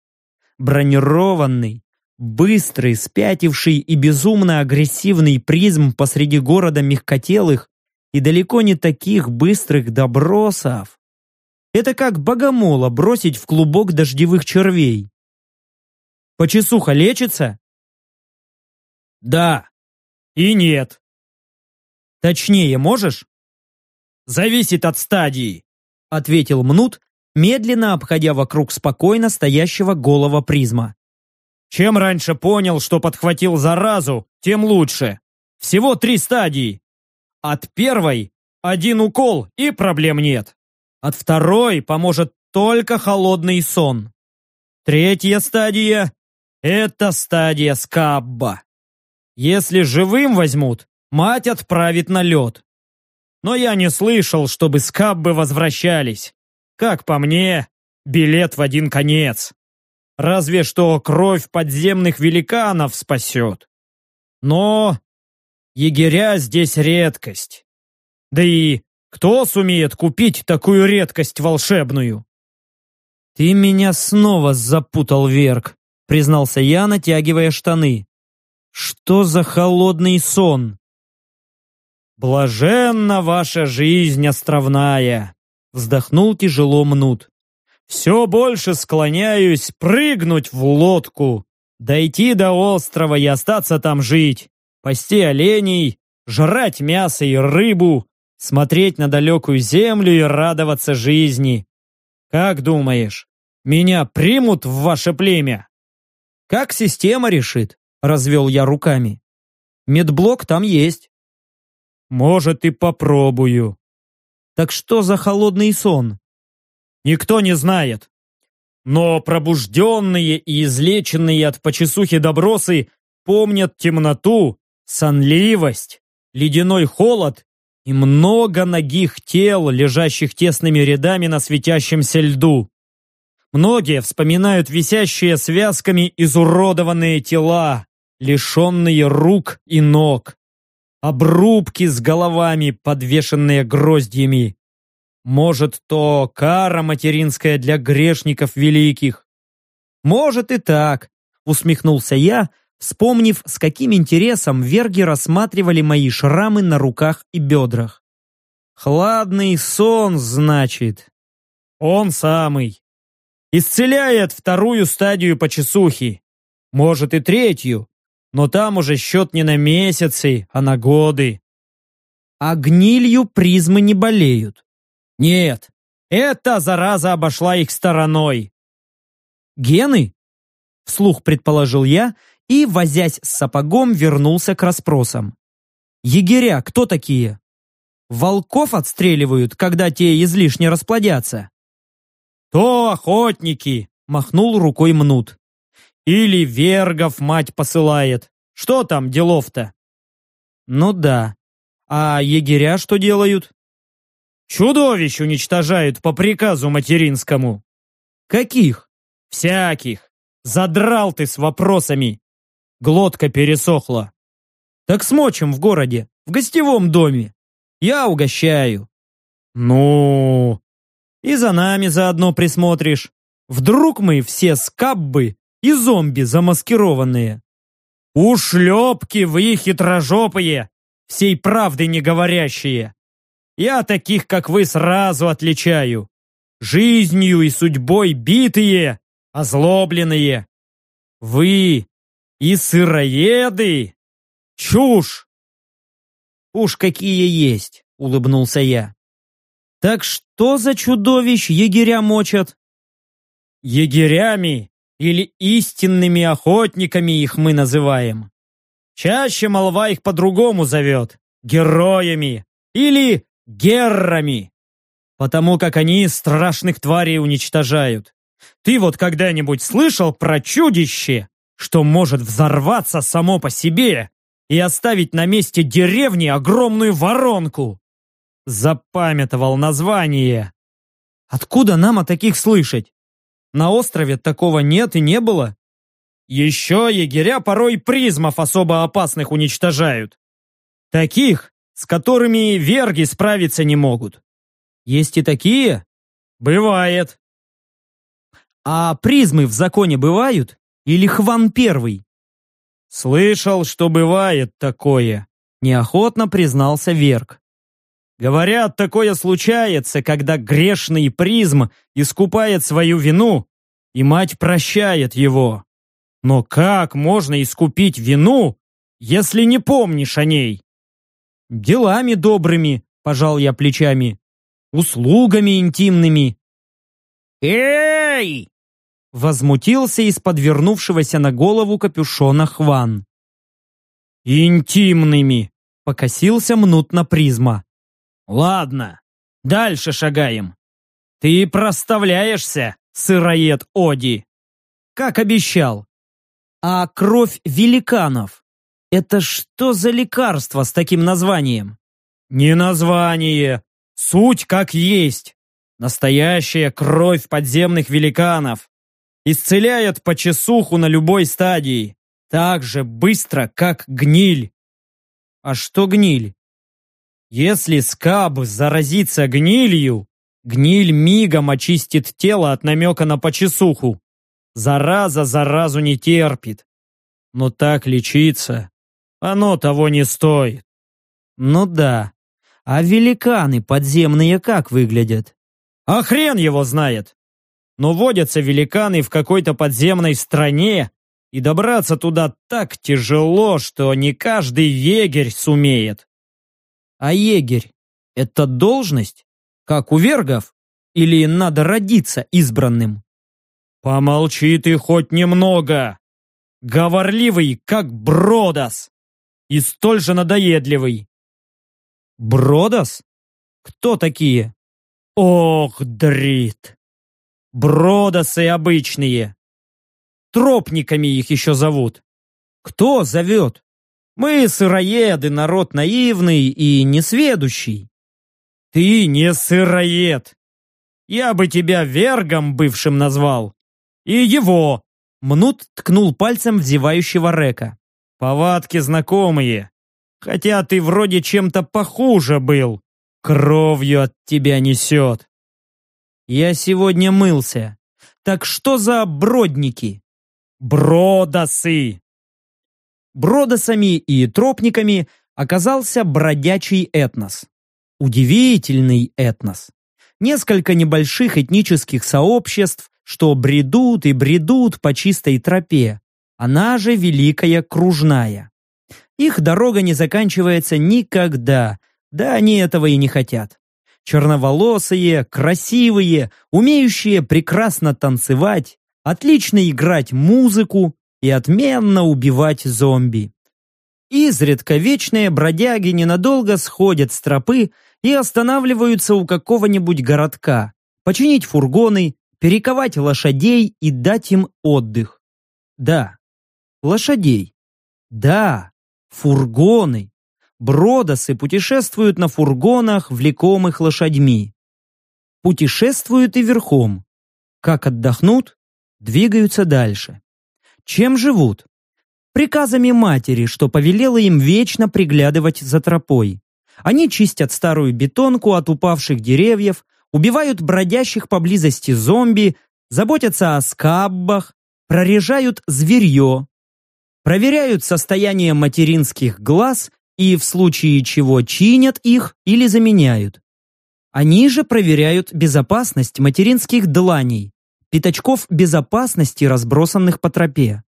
бронированный, быстрый, спятивший и безумно агрессивный призм посреди города мягкотелых и далеко не таких быстрых добросов. Это как богомола бросить в клубок дождевых червей. Почесуха лечится? Да. И нет. Точнее можешь? Зависит от стадии, ответил Мнут, медленно обходя вокруг спокойно стоящего голого призма. Чем раньше понял, что подхватил заразу, тем лучше. Всего три стадии. От первой один укол и проблем нет. От второй поможет только холодный сон. Третья стадия – это стадия скабба. Если живым возьмут, мать отправит на лед. Но я не слышал, чтобы скаббы возвращались. Как по мне, билет в один конец. Разве что кровь подземных великанов спасет. Но егеря здесь редкость. Да и кто сумеет купить такую редкость волшебную? Ты меня снова запутал, Верк, признался я, натягивая штаны. Что за холодный сон? Блаженна ваша жизнь островная, вздохнул тяжело мнут. Все больше склоняюсь прыгнуть в лодку, дойти до острова и остаться там жить, пасти оленей, жрать мясо и рыбу, смотреть на далекую землю и радоваться жизни. Как думаешь, меня примут в ваше племя? Как система решит, развел я руками. Медблок там есть. Может, и попробую. Так что за холодный сон? Никто не знает. Но пробужденные и излеченные от почесухи добросы помнят темноту, сонливость, ледяной холод и много ногих тел, лежащих тесными рядами на светящемся льду. Многие вспоминают висящие связками изуродованные тела, лишенные рук и ног. Обрубки с головами, подвешенные гроздьями. Может, то кара материнская для грешников великих. Может и так, усмехнулся я, вспомнив, с каким интересом верги рассматривали мои шрамы на руках и бедрах. «Хладный сон, значит?» «Он самый. Исцеляет вторую стадию почесухи. Может и третью, но там уже счет не на месяцы, а на годы». «А гнилью призмы не болеют?» «Нет, эта зараза обошла их стороной». «Гены?» — вслух предположил я и, возясь с сапогом, вернулся к расспросам. «Егеря кто такие? Волков отстреливают, когда те излишне расплодятся?» «То охотники!» — махнул рукой Мнут. «Или Вергов мать посылает. Что там делов-то?» «Ну да. А егеря что делают?» «Чудовищ уничтожают по приказу материнскому». «Каких?» «Всяких. Задрал ты с вопросами. Глотка пересохла. Так смочим в городе, в гостевом доме. Я угощаю. Ну, и за нами заодно присмотришь. Вдруг мы все скаббы и зомби замаскированные. Ушлепки вы хитрожопые, всей правды не говорящие. Я таких, как вы, сразу отличаю. Жизнью и судьбой битые, озлобленные. Вы и сыроеды? Чушь! Уж какие есть, улыбнулся я. Так что за чудовищ егеря мочат? Егерями или истинными охотниками их мы называем. Чаще молва их по-другому зовет. Героями или геррами. Потому как они страшных тварей уничтожают. Ты вот когда-нибудь слышал про чудище, что может взорваться само по себе и оставить на месте деревни огромную воронку. Запамятовал название. Откуда нам о таких слышать? На острове такого нет и не было. Еще егеря порой призмов особо опасных уничтожают. Таких, с которыми верги справиться не могут. Есть и такие? Бывает. А призмы в законе бывают? Или Хван Первый? Слышал, что бывает такое, неохотно признался Верк. Говорят, такое случается, когда грешный призм искупает свою вину, и мать прощает его. Но как можно искупить вину, если не помнишь о ней? Делами добрыми, пожал я плечами, услугами интимными. Эй! Возмутился из подвернувшегося на голову капюшона Хван. Интимными, покосился мнут на призма. Ладно, дальше шагаем. Ты проставляешься, сыроед Оди. Как обещал. А кровь великанов – это что за лекарство с таким названием? Не название. Суть как есть. Настоящая кровь подземных великанов. Исцеляет почесуху на любой стадии. Так же быстро, как гниль. А что гниль? Если скаб заразится гнилью, гниль мигом очистит тело от намека на почесуху. Зараза заразу не терпит. Но так лечиться, оно того не стоит. Ну да. А великаны подземные как выглядят? А хрен его знает. Но водятся великаны в какой-то подземной стране, и добраться туда так тяжело, что не каждый егерь сумеет. А егерь – это должность? Как у вергов? Или надо родиться избранным? Помолчи ты хоть немного. Говорливый, как Бродос. И столь же надоедливый. Бродос? Кто такие? Ох, дрит. Бродосы обычные. Тропниками их еще зовут. Кто зовет? Мы сыроеды, народ наивный и несведущий. Ты не сыроед. Я бы тебя вергом бывшим назвал. И его. Мнут ткнул пальцем в зевающего Река. Повадки знакомые. Хотя ты вроде чем-то похуже был. Кровью от тебя несет. Я сегодня мылся. Так что за бродники? Бродосы! Бродосами и тропниками оказался бродячий этнос. Удивительный этнос. Несколько небольших этнических сообществ, что бредут и бредут по чистой тропе. Она же Великая Кружная. Их дорога не заканчивается никогда, да они этого и не хотят. Черноволосые, красивые, умеющие прекрасно танцевать, отлично играть музыку, и отменно убивать зомби. Изредка вечные бродяги ненадолго сходят с тропы и останавливаются у какого-нибудь городка, починить фургоны, перековать лошадей и дать им отдых. Да, лошадей. Да, фургоны. Бродосы путешествуют на фургонах, влекомых лошадьми. Путешествуют и верхом. Как отдохнут, двигаются дальше. Чем живут? Приказами матери, что повелела им вечно приглядывать за тропой. Они чистят старую бетонку от упавших деревьев, убивают бродящих поблизости зомби, заботятся о скаббах, прорежают зверье, проверяют состояние материнских глаз и в случае чего чинят их или заменяют. Они же проверяют безопасность материнских дланей, пятачков безопасности, разбросанных по тропе.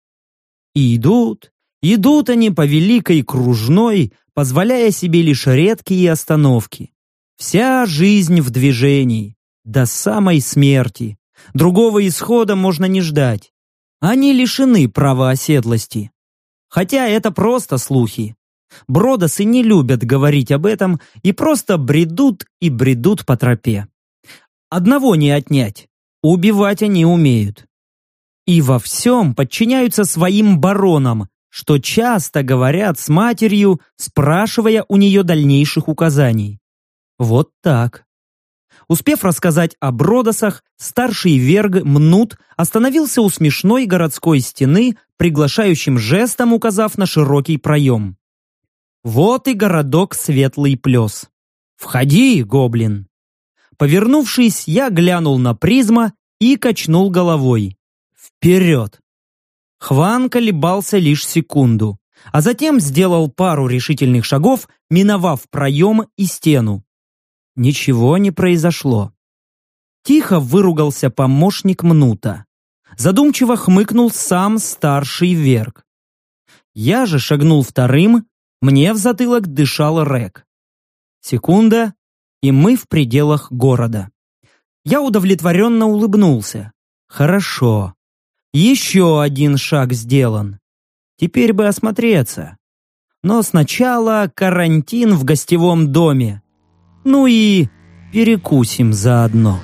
И идут, идут они по великой кружной, позволяя себе лишь редкие остановки. Вся жизнь в движении, до самой смерти. Другого исхода можно не ждать. Они лишены права оседлости. Хотя это просто слухи. Бродосы не любят говорить об этом и просто бредут и бредут по тропе. Одного не отнять. Убивать они умеют. И во всем подчиняются своим баронам, что часто говорят с матерью, спрашивая у нее дальнейших указаний. Вот так. Успев рассказать о Бродосах, старший Верг Мнут остановился у смешной городской стены, приглашающим жестом указав на широкий проем. Вот и городок Светлый Плес. «Входи, гоблин!» Повернувшись, я глянул на призма и качнул головой. Вперед! Хван колебался лишь секунду, а затем сделал пару решительных шагов, миновав проем и стену. Ничего не произошло. Тихо выругался помощник Мнута. Задумчиво хмыкнул сам старший Верк. Я же шагнул вторым, мне в затылок дышал Рек. Секунда, и мы в пределах города. Я удовлетворенно улыбнулся. Хорошо. Еще один шаг сделан. Теперь бы осмотреться. Но сначала карантин в гостевом доме. Ну и перекусим заодно.